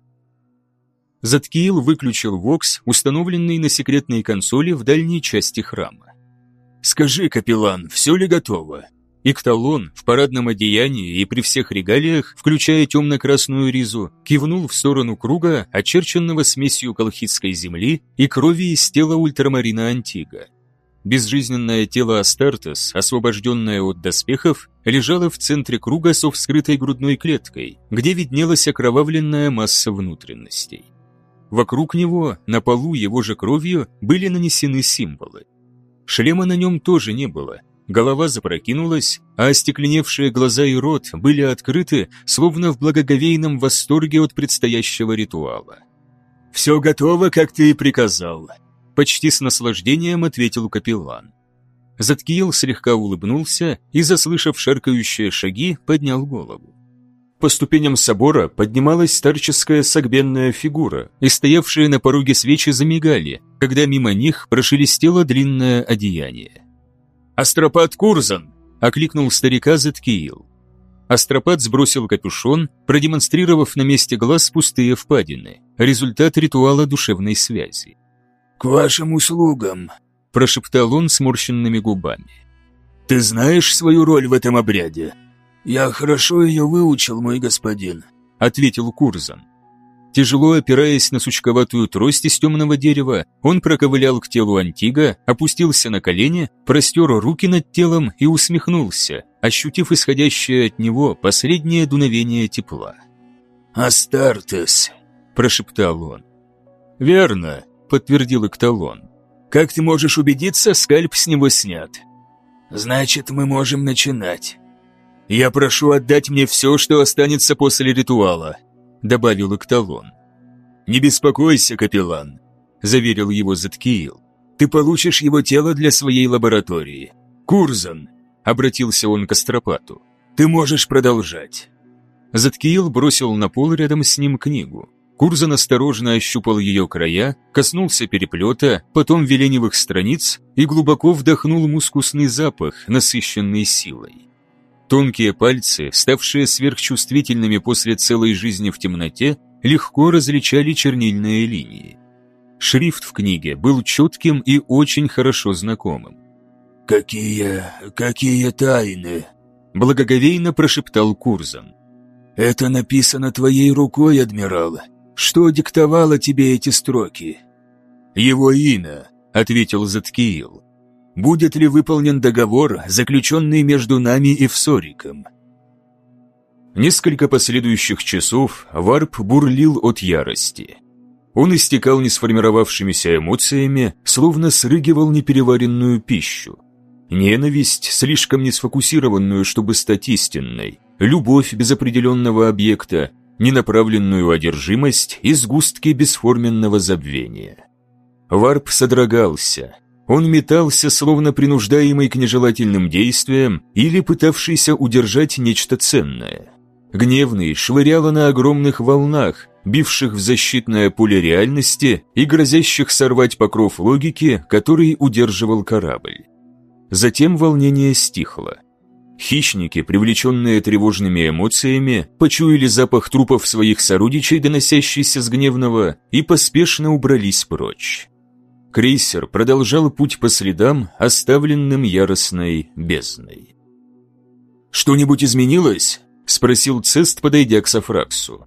Заткиил выключил вокс, установленный на секретной консоли в дальней части храма. «Скажи, капеллан, все ли готово?» Икталон в парадном одеянии и при всех регалиях, включая темно-красную ризу, кивнул в сторону круга, очерченного смесью колхидской земли и крови из тела ультрамарина Антига. Безжизненное тело Астартес, освобожденное от доспехов, лежало в центре круга со вскрытой грудной клеткой, где виднелась окровавленная масса внутренностей. Вокруг него, на полу его же кровью, были нанесены символы. Шлема на нем тоже не было, Голова запрокинулась, а остекленевшие глаза и рот были открыты, словно в благоговейном восторге от предстоящего ритуала. «Все готово, как ты и приказал», — почти с наслаждением ответил капеллан. Заткиел слегка улыбнулся и, заслышав шаркающие шаги, поднял голову. По ступеням собора поднималась старческая согбенная фигура, и стоявшие на пороге свечи замигали, когда мимо них прошелестело длинное одеяние. «Астропат Курзан!» – окликнул старика Зеткиил. Астропат сбросил капюшон, продемонстрировав на месте глаз пустые впадины, результат ритуала душевной связи. «К вашим услугам», – прошептал он сморщенными губами. «Ты знаешь свою роль в этом обряде?» «Я хорошо ее выучил, мой господин», – ответил Курзан. Тяжело опираясь на сучковатую трость из темного дерева, он проковылял к телу Антига, опустился на колени, простер руки над телом и усмехнулся, ощутив исходящее от него последнее дуновение тепла. «Астартес», – прошептал он. «Верно», – подтвердил Экталон. «Как ты можешь убедиться, скальп с него снят». «Значит, мы можем начинать». «Я прошу отдать мне все, что останется после ритуала», добавил Экталон. «Не беспокойся, капеллан», – заверил его Заткиил. «Ты получишь его тело для своей лаборатории. Курзан», – обратился он к Астропату, – «ты можешь продолжать». Заткиил бросил на пол рядом с ним книгу. Курзан осторожно ощупал ее края, коснулся переплета, потом веленевых страниц и глубоко вдохнул мускусный запах, насыщенный силой. Тонкие пальцы, ставшие сверхчувствительными после целой жизни в темноте, легко различали чернильные линии. Шрифт в книге был четким и очень хорошо знакомым. «Какие... какие тайны?» – благоговейно прошептал Курзан. «Это написано твоей рукой, адмирал. Что диктовало тебе эти строки?» «Его имя», – ответил Заткиил будет ли выполнен договор, заключенный между нами и Всориком. Несколько последующих часов Варп бурлил от ярости. Он истекал несформировавшимися эмоциями, словно срыгивал непереваренную пищу. Ненависть, слишком не сфокусированную, чтобы стать истинной, любовь без определенного объекта, ненаправленную одержимость и сгустки бесформенного забвения. Варп содрогался, он метался, словно принуждаемый к нежелательным действиям или пытавшийся удержать нечто ценное. Гневный швыряло на огромных волнах, бивших в защитное поле реальности и грозящих сорвать покров логики, который удерживал корабль. Затем волнение стихло. Хищники, привлеченные тревожными эмоциями, почуяли запах трупов своих сородичей, доносящийся с гневного, и поспешно убрались прочь. Крейсер продолжал путь по следам, оставленным яростной бездной. «Что-нибудь изменилось?» – спросил Цест, подойдя к Сафраксу.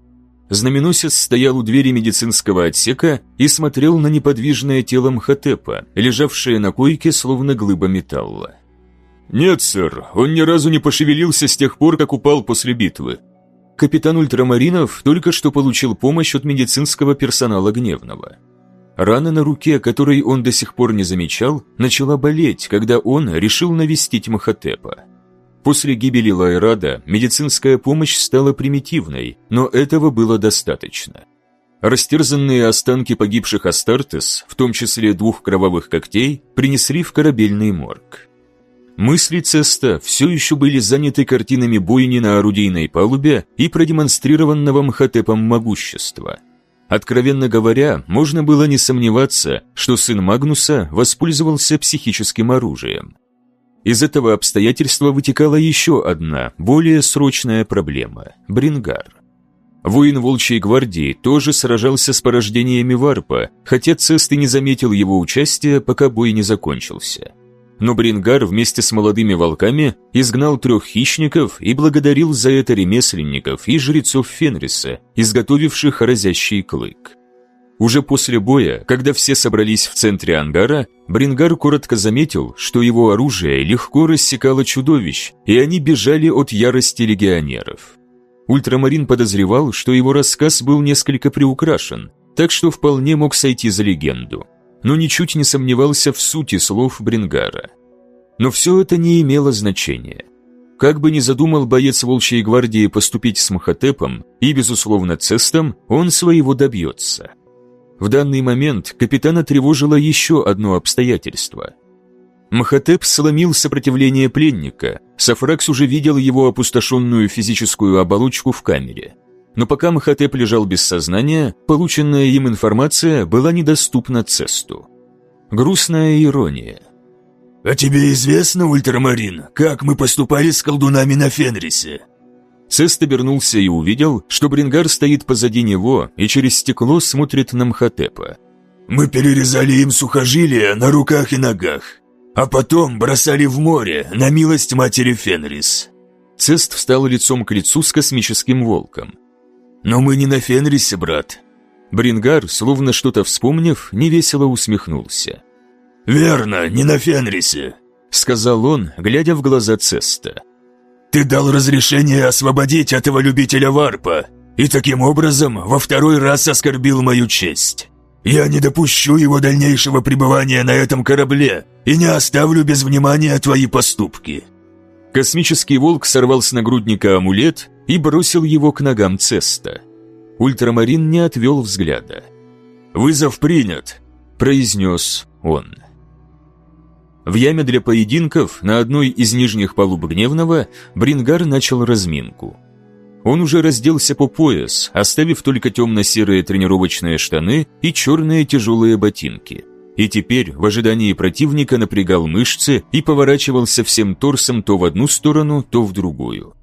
Знаменосец стоял у двери медицинского отсека и смотрел на неподвижное тело Мхотепа, лежавшее на койке, словно глыба металла. «Нет, сэр, он ни разу не пошевелился с тех пор, как упал после битвы». Капитан Ультрамаринов только что получил помощь от медицинского персонала Гневного. Рана на руке, которой он до сих пор не замечал, начала болеть, когда он решил навестить Махотепа. После гибели Лайрада медицинская помощь стала примитивной, но этого было достаточно. Растерзанные останки погибших Астартес, в том числе двух кровавых когтей, принесли в корабельный морг. Мысли Цеста все еще были заняты картинами бойни на орудийной палубе и продемонстрированного Мхотепом могущества. Откровенно говоря, можно было не сомневаться, что сын Магнуса воспользовался психическим оружием. Из этого обстоятельства вытекала еще одна, более срочная проблема – Брингар. Воин Волчьей гвардии тоже сражался с порождениями Варпа, хотя Цест и не заметил его участия, пока бой не закончился. Но Брингар вместе с молодыми волками изгнал трех хищников и благодарил за это ремесленников и жрецов Фенриса, изготовивших разящий клык. Уже после боя, когда все собрались в центре ангара, Брингар коротко заметил, что его оружие легко рассекало чудовищ, и они бежали от ярости легионеров. Ультрамарин подозревал, что его рассказ был несколько приукрашен, так что вполне мог сойти за легенду, но ничуть не сомневался в сути слов Брингара. Но все это не имело значения. Как бы ни задумал боец Волчьей гвардии поступить с Махотепом и, безусловно, Цестом, он своего добьется. В данный момент капитана тревожило еще одно обстоятельство – Махотеп сломил сопротивление пленника, Сафракс уже видел его опустошенную физическую оболочку в камере. Но пока Махотеп лежал без сознания, полученная им информация была недоступна Цесту. Грустная ирония. «А тебе известно, Ультрамарин, как мы поступали с колдунами на Фенрисе?» Цест обернулся и увидел, что Брингар стоит позади него и через стекло смотрит на Мхотепа. «Мы перерезали им сухожилия на руках и ногах а потом бросали в море на милость матери Фенрис». Цест встал лицом к лицу с космическим волком. «Но мы не на Фенрисе, брат». Брингар, словно что-то вспомнив, невесело усмехнулся. «Верно, не на Фенрисе», — сказал он, глядя в глаза Цеста. «Ты дал разрешение освободить этого любителя варпа, и таким образом во второй раз оскорбил мою честь. Я не допущу его дальнейшего пребывания на этом корабле и не оставлю без внимания твои поступки». Космический волк сорвал с нагрудника амулет и бросил его к ногам Цеста. Ультрамарин не отвел взгляда. «Вызов принят», – произнес он. В яме для поединков на одной из нижних палуб Гневного Брингар начал разминку – он уже разделся по пояс, оставив только темно-серые тренировочные штаны и черные тяжелые ботинки. И теперь, в ожидании противника, напрягал мышцы и поворачивался всем торсом то в одну сторону, то в другую.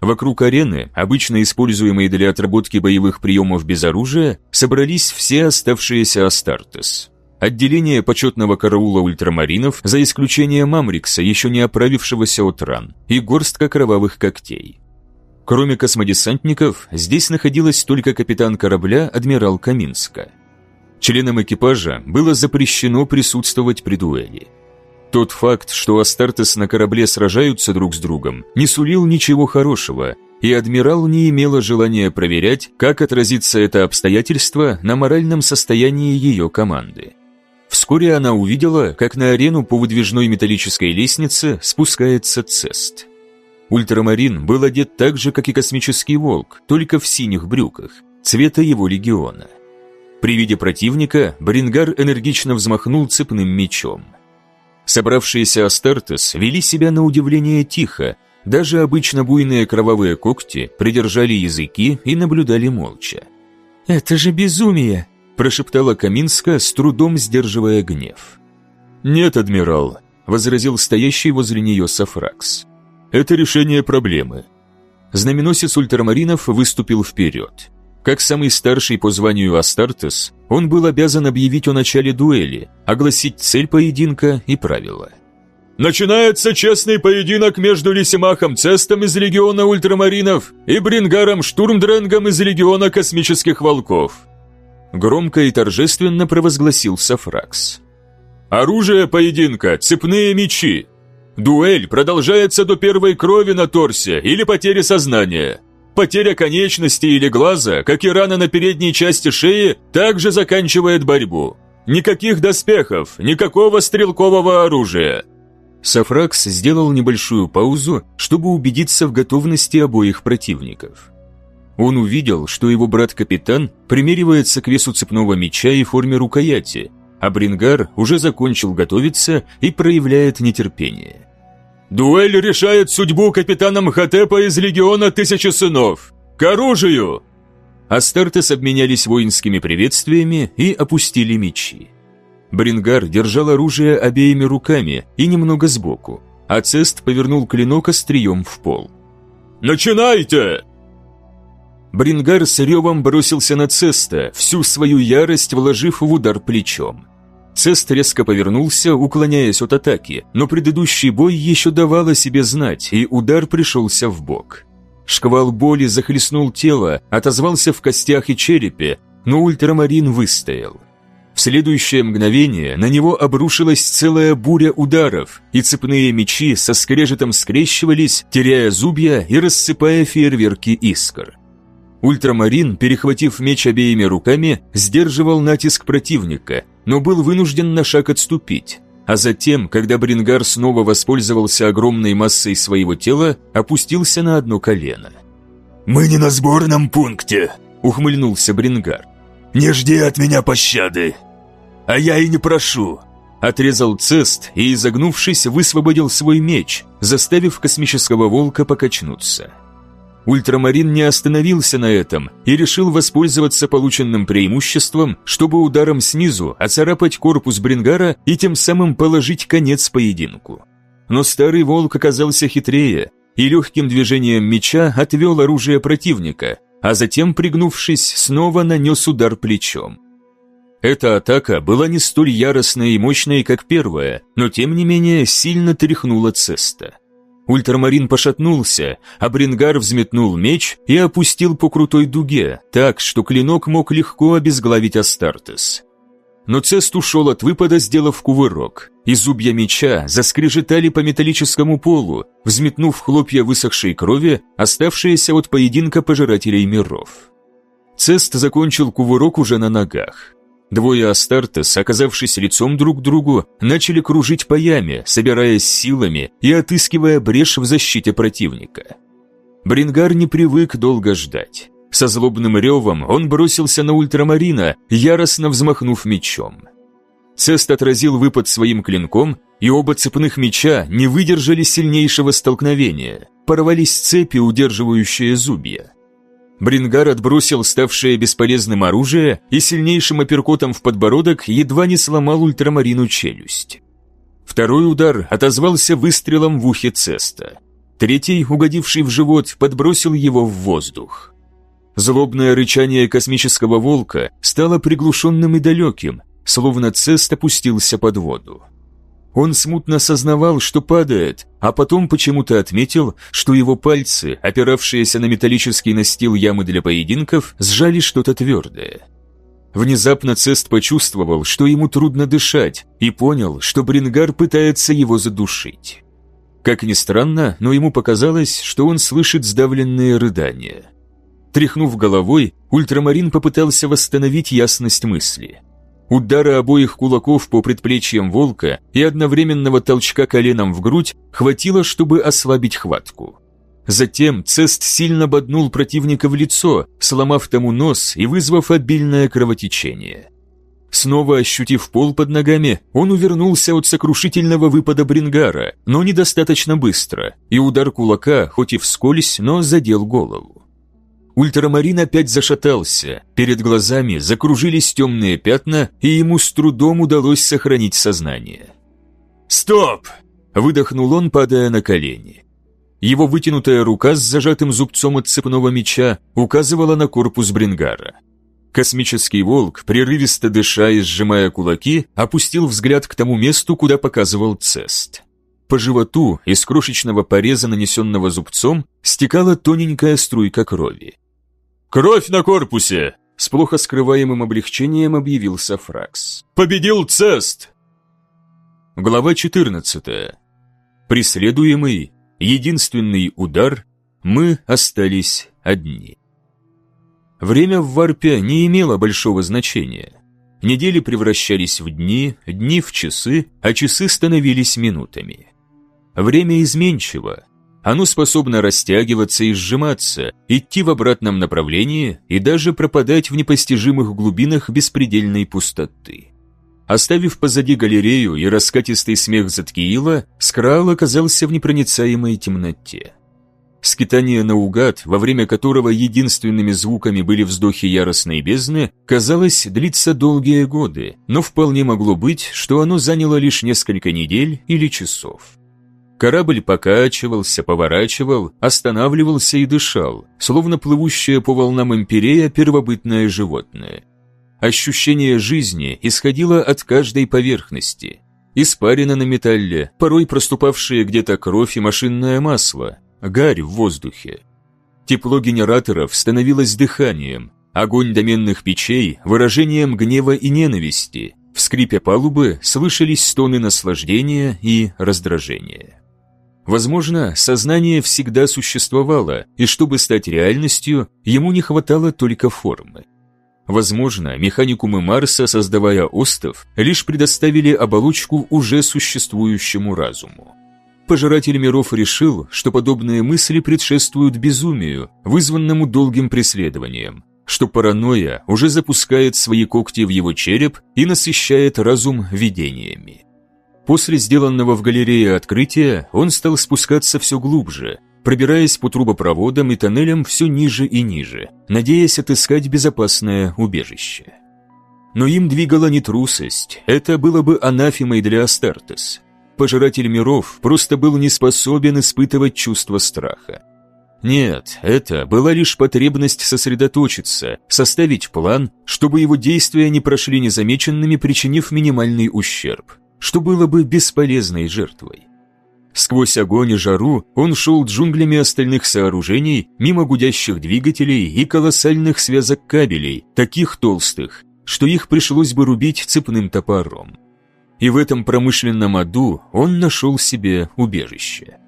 Вокруг арены, обычно используемой для отработки боевых приемов без оружия, собрались все оставшиеся Астартес. Отделение почетного караула ультрамаринов, за исключением Мамрикса, еще не оправившегося от ран, и горстка кровавых когтей. Кроме космодесантников, здесь находилась только капитан корабля адмирал Каминска. Членам экипажа было запрещено присутствовать при дуэли. Тот факт, что Астартес на корабле сражаются друг с другом, не сулил ничего хорошего, и адмирал не имела желания проверять, как отразится это обстоятельство на моральном состоянии ее команды. Вскоре она увидела, как на арену по выдвижной металлической лестнице спускается Цест – Ультрамарин был одет так же, как и космический волк, только в синих брюках, цвета его легиона. При виде противника Брингар энергично взмахнул цепным мечом. Собравшиеся Астартес вели себя на удивление тихо, даже обычно буйные кровавые когти придержали языки и наблюдали молча. «Это же безумие!» – прошептала Каминска, с трудом сдерживая гнев. «Нет, адмирал», – возразил стоящий возле нее Сафракс. Это решение проблемы. Знаменосец ультрамаринов выступил вперед. Как самый старший по званию Астартес, он был обязан объявить о начале дуэли, огласить цель поединка и правила. Начинается честный поединок между Лисимахом Цестом из Легиона Ультрамаринов и Брингаром Штурмдренгом из Легиона Космических Волков. Громко и торжественно провозгласил Сафракс. Оружие поединка – цепные мечи, Дуэль продолжается до первой крови на торсе или потери сознания. Потеря конечности или глаза, как и рана на передней части шеи, также заканчивает борьбу. Никаких доспехов, никакого стрелкового оружия. Сафракс сделал небольшую паузу, чтобы убедиться в готовности обоих противников. он увидел, что его брат-капитан примеривается к весу цепного меча и форме рукояти, а Брингар уже закончил готовиться и проявляет нетерпение. «Дуэль решает судьбу капитана Мхотепа из Легиона Тысячи Сынов! К оружию!» Астартес обменялись воинскими приветствиями и опустили мечи. Брингар держал оружие обеими руками и немного сбоку, а Цест повернул клинок острием в пол. «Начинайте!» Брингар с ревом бросился на Цеста, всю свою ярость вложив в удар плечом. Цест резко повернулся, уклоняясь от атаки, но предыдущий бой еще давал о себе знать, и удар пришелся в бок. Шквал боли захлестнул тело, отозвался в костях и черепе, но ультрамарин выстоял. В следующее мгновение на него обрушилась целая буря ударов, и цепные мечи со скрежетом скрещивались, теряя зубья и рассыпая фейерверки искр. Ультрамарин, перехватив меч обеими руками, сдерживал натиск противника, но был вынужден на шаг отступить. А затем, когда Брингар снова воспользовался огромной массой своего тела, опустился на одно колено. «Мы не на сборном пункте», — ухмыльнулся Брингар. «Не жди от меня пощады». «А я и не прошу», Отрезал цест и, изогнувшись, высвободил свой меч, заставив космического волка покачнуться. Ультрамарин не остановился на этом и решил воспользоваться полученным преимуществом, чтобы ударом снизу оцарапать корпус Брингара и тем самым положить конец поединку. Но старый волк оказался хитрее и легким движением меча отвел оружие противника, а затем, пригнувшись, снова нанес удар плечом. Эта атака была не столь яростной и мощной, как первая, но тем не менее сильно тряхнула Цеста. Ультрамарин пошатнулся, а Брингар взметнул меч и опустил по крутой дуге, так, что клинок мог легко обезглавить Астартес. Но Цест ушел от выпада, сделав кувырок, и зубья меча заскрежетали по металлическому полу, взметнув хлопья высохшей крови, оставшиеся от поединка пожирателей миров. Цест закончил кувырок уже на ногах. Двое Астартес, оказавшись лицом друг к другу, начали кружить по яме, собираясь силами и отыскивая брешь в защите противника. Брингар не привык долго ждать. Со злобным ревом он бросился на ультрамарина, яростно взмахнув мечом. Цест отразил выпад своим клинком, и оба цепных меча не выдержали сильнейшего столкновения, порвались цепи, удерживающие зубья. Брингар отбросил ставшее бесполезным оружие и сильнейшим апперкотом в подбородок едва не сломал ультрамарину челюсть. Второй удар отозвался выстрелом в ухе Цеста. Третий, угодивший в живот, подбросил его в воздух. Злобное рычание космического волка стало приглушенным и далеким, словно Цест опустился под воду. Он смутно сознавал, что падает, а потом почему-то отметил, что его пальцы, опиравшиеся на металлический настил ямы для поединков, сжали что-то твердое. Внезапно Цест почувствовал, что ему трудно дышать, и понял, что Брингар пытается его задушить. Как ни странно, но ему показалось, что он слышит сдавленные рыдания. Тряхнув головой, ультрамарин попытался восстановить ясность мысли – Удара обоих кулаков по предплечьям волка и одновременного толчка коленом в грудь хватило, чтобы ослабить хватку. Затем Цест сильно боднул противника в лицо, сломав тому нос и вызвав обильное кровотечение. Снова ощутив пол под ногами, он увернулся от сокрушительного выпада Брингара, но недостаточно быстро, и удар кулака, хоть и вскользь, но задел голову. Ультрамарин опять зашатался, перед глазами закружились темные пятна, и ему с трудом удалось сохранить сознание. «Стоп!» – выдохнул он, падая на колени. Его вытянутая рука с зажатым зубцом от цепного меча указывала на корпус Брингара. Космический волк, прерывисто дыша и сжимая кулаки, опустил взгляд к тому месту, куда показывал Цест. По животу из крошечного пореза, нанесенного зубцом, стекала тоненькая струйка крови. «Кровь на корпусе!» С плохо скрываемым облегчением объявил Сафракс. «Победил Цест!» Глава 14. Преследуемый, единственный удар, мы остались одни. Время в варпе не имело большого значения. Недели превращались в дни, дни в часы, а часы становились минутами. Время изменчиво, Оно способно растягиваться и сжиматься, идти в обратном направлении и даже пропадать в непостижимых глубинах беспредельной пустоты. Оставив позади галерею и раскатистый смех Заткиила, Скраал оказался в непроницаемой темноте. Скитание наугад, во время которого единственными звуками были вздохи яростной бездны, казалось, длится долгие годы, но вполне могло быть, что оно заняло лишь несколько недель или часов. Корабль покачивался, поворачивал, останавливался и дышал, словно плывущее по волнам империя первобытное животное. Ощущение жизни исходило от каждой поверхности. Испарина на металле, порой проступавшие где-то кровь и машинное масло, гарь в воздухе. Тепло генераторов становилось дыханием, огонь доменных печей – выражением гнева и ненависти, в скрипе палубы слышались стоны наслаждения и раздражения. Возможно, сознание всегда существовало, и чтобы стать реальностью, ему не хватало только формы. Возможно, механикумы Марса, создавая остов, лишь предоставили оболочку уже существующему разуму. Пожиратель миров решил, что подобные мысли предшествуют безумию, вызванному долгим преследованием, что паранойя уже запускает свои когти в его череп и насыщает разум видениями. После сделанного в галерее открытия он стал спускаться все глубже, пробираясь по трубопроводам и тоннелям все ниже и ниже, надеясь отыскать безопасное убежище. Но им двигала не трусость, это было бы анафемой для Астартес. Пожиратель миров просто был не способен испытывать чувство страха. Нет, это была лишь потребность сосредоточиться, составить план, чтобы его действия не прошли незамеченными, причинив минимальный ущерб что было бы бесполезной жертвой. Сквозь огонь и жару он шел джунглями остальных сооружений, мимо гудящих двигателей и колоссальных связок кабелей, таких толстых, что их пришлось бы рубить цепным топором. И в этом промышленном аду он нашел себе убежище.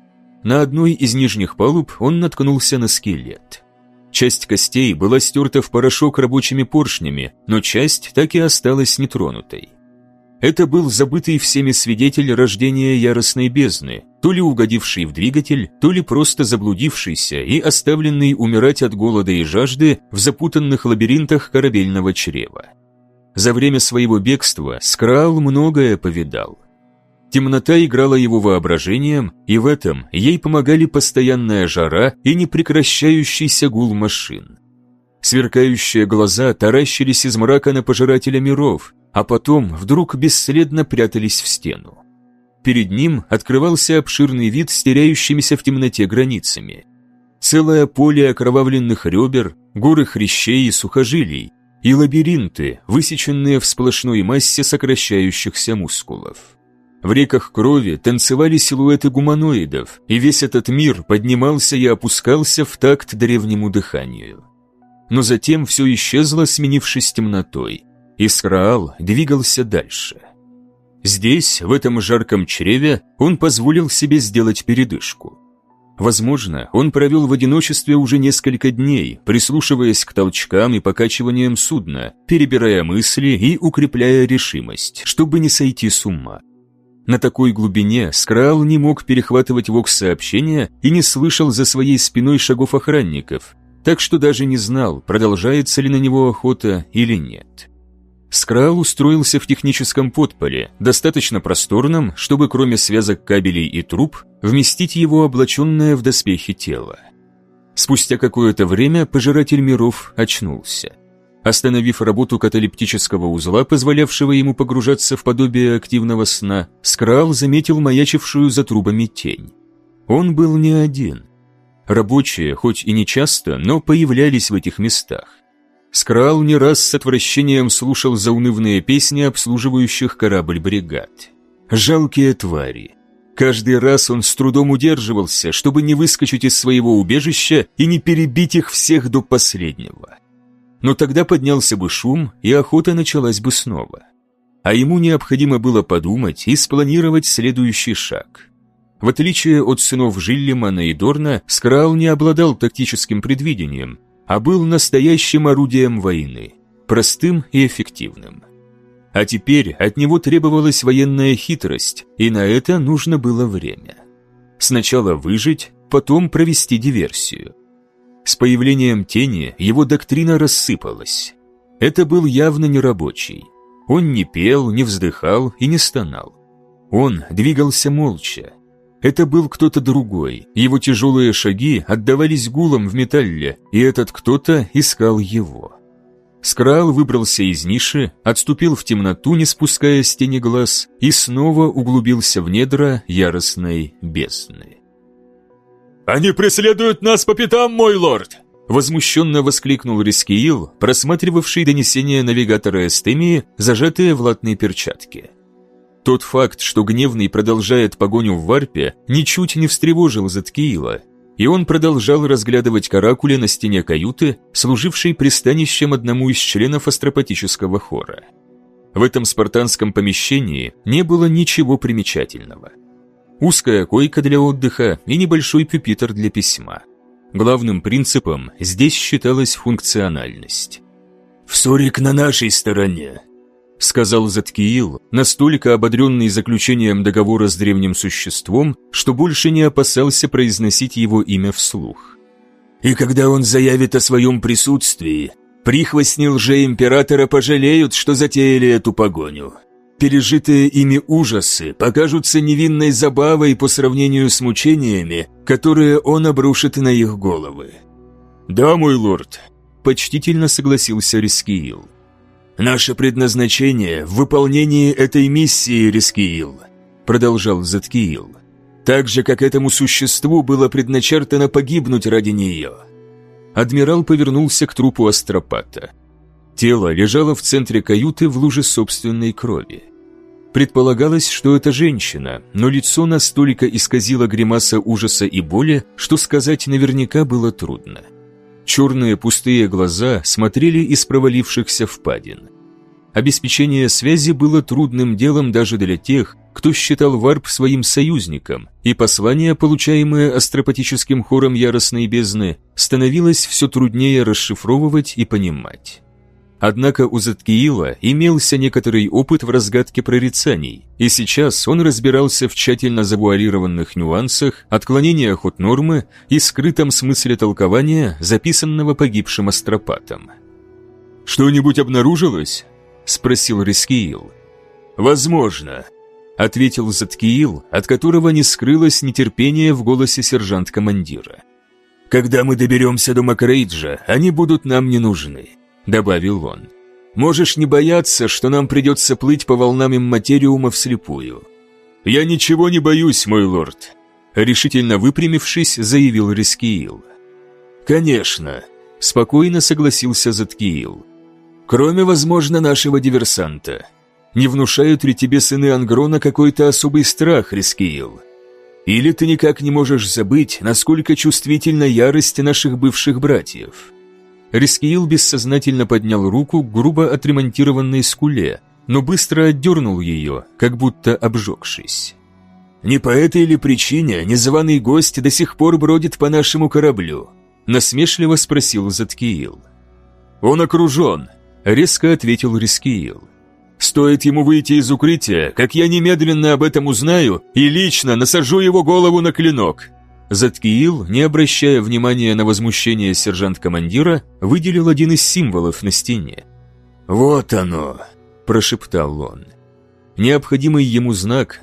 На одной из нижних палуб он наткнулся на скелет. Часть костей была стерта в порошок рабочими поршнями, но часть так и осталась нетронутой. Это был забытый всеми свидетель рождения яростной бездны, то ли угодивший в двигатель, то ли просто заблудившийся и оставленный умирать от голода и жажды в запутанных лабиринтах корабельного чрева. За время своего бегства Скраал многое повидал. Темнота играла его воображением, и в этом ей помогали постоянная жара и непрекращающийся гул машин. Сверкающие глаза таращились из мрака на пожирателя миров, а потом вдруг бесследно прятались в стену. Перед ним открывался обширный вид с теряющимися в темноте границами. Целое поле окровавленных ребер, горы хрящей и сухожилий, и лабиринты, высеченные в сплошной массе сокращающихся мускулов. В реках крови танцевали силуэты гуманоидов, и весь этот мир поднимался и опускался в такт древнему дыханию. Но затем все исчезло, сменившись темнотой, Исраал двигался дальше. Здесь, в этом жарком чреве, он позволил себе сделать передышку. Возможно, он провел в одиночестве уже несколько дней, прислушиваясь к толчкам и покачиваниям судна, перебирая мысли и укрепляя решимость, чтобы не сойти с ума. На такой глубине Скраал не мог перехватывать вокс-сообщения и не слышал за своей спиной шагов охранников, так что даже не знал, продолжается ли на него охота или нет. Скрал устроился в техническом подполе, достаточно просторном, чтобы кроме связок кабелей и труб, вместить его облаченное в доспехи тело. Спустя какое-то время пожиратель миров очнулся. Остановив работу каталептического узла, позволявшего ему погружаться в подобие активного сна, Скрал заметил маячившую за трубами тень. Он был не один. Рабочие, хоть и не часто, но появлялись в этих местах. Скрал не раз с отвращением слушал заунывные песни обслуживающих корабль бригад. Жалкие твари. Каждый раз он с трудом удерживался, чтобы не выскочить из своего убежища и не перебить их всех до последнего. Но тогда поднялся бы шум, и охота началась бы снова. А ему необходимо было подумать и спланировать следующий шаг. В отличие от сынов Жиллимана и Дорна, Скрал не обладал тактическим предвидением, а был настоящим орудием войны, простым и эффективным. А теперь от него требовалась военная хитрость, и на это нужно было время. Сначала выжить, потом провести диверсию. С появлением тени его доктрина рассыпалась. Это был явно нерабочий. Он не пел, не вздыхал и не стонал. Он двигался молча. Это был кто-то другой, его тяжелые шаги отдавались гулом в металле, и этот кто-то искал его. Скрал выбрался из ниши, отступил в темноту, не спуская с тени глаз, и снова углубился в недра яростной бездны. «Они преследуют нас по пятам, мой лорд!» Возмущенно воскликнул Рискиил, просматривавший донесения навигатора Эстемии, зажатые в латные перчатки. Тот факт, что Гневный продолжает погоню в варпе, ничуть не встревожил Заткиила, и он продолжал разглядывать каракули на стене каюты, служившей пристанищем одному из членов астропатического хора. В этом спартанском помещении не было ничего примечательного. Узкая койка для отдыха и небольшой пюпитр для письма. Главным принципом здесь считалась функциональность. «Всорик на нашей стороне», — сказал Заткиил, настолько ободренный заключением договора с древним существом, что больше не опасался произносить его имя вслух. «И когда он заявит о своем присутствии, прихвостни лже-императора пожалеют, что затеяли эту погоню пережитые ими ужасы покажутся невинной забавой по сравнению с мучениями, которые он обрушит на их головы. «Да, мой лорд», — почтительно согласился Рискиил. «Наше предназначение в выполнении этой миссии, Рискиил», — продолжал Заткиил. «Так же, как этому существу было предначертано погибнуть ради нее». Адмирал повернулся к трупу астропата. Тело лежало в центре каюты в луже собственной крови. Предполагалось, что это женщина, но лицо настолько исказило гримаса ужаса и боли, что сказать наверняка было трудно. Черные пустые глаза смотрели из провалившихся впадин. Обеспечение связи было трудным делом даже для тех, кто считал варп своим союзником, и послание, получаемое астропатическим хором яростной бездны, становилось все труднее расшифровывать и понимать. Однако у Заткиила имелся некоторый опыт в разгадке прорицаний, и сейчас он разбирался в тщательно завуалированных нюансах, отклонениях от нормы и скрытом смысле толкования, записанного погибшим астропатом. «Что-нибудь обнаружилось?» – спросил Рискиил. «Возможно», – ответил Заткиил, от которого не скрылось нетерпение в голосе сержант-командира. «Когда мы доберемся до Макрейджа, они будут нам не нужны». — добавил он. «Можешь не бояться, что нам придется плыть по волнам имматериума вслепую». «Я ничего не боюсь, мой лорд», — решительно выпрямившись, заявил Рискиил. «Конечно», — спокойно согласился Заткиил. «Кроме, возможно, нашего диверсанта. Не внушают ли тебе сыны Ангрона какой-то особый страх, Рискиил? Или ты никак не можешь забыть, насколько чувствительна ярость наших бывших братьев?» Рискиил бессознательно поднял руку к грубо отремонтированной скуле, но быстро отдернул ее, как будто обжегшись. «Не по этой ли причине незваный гость до сих пор бродит по нашему кораблю?» насмешливо спросил Заткиил. «Он окружен», — резко ответил Рискиил. «Стоит ему выйти из укрытия, как я немедленно об этом узнаю и лично насажу его голову на клинок. Заткиил, не обращая внимания на возмущение сержант-командира, выделил один из символов на стене. «Вот оно!» – прошептал он. Необходимый ему знак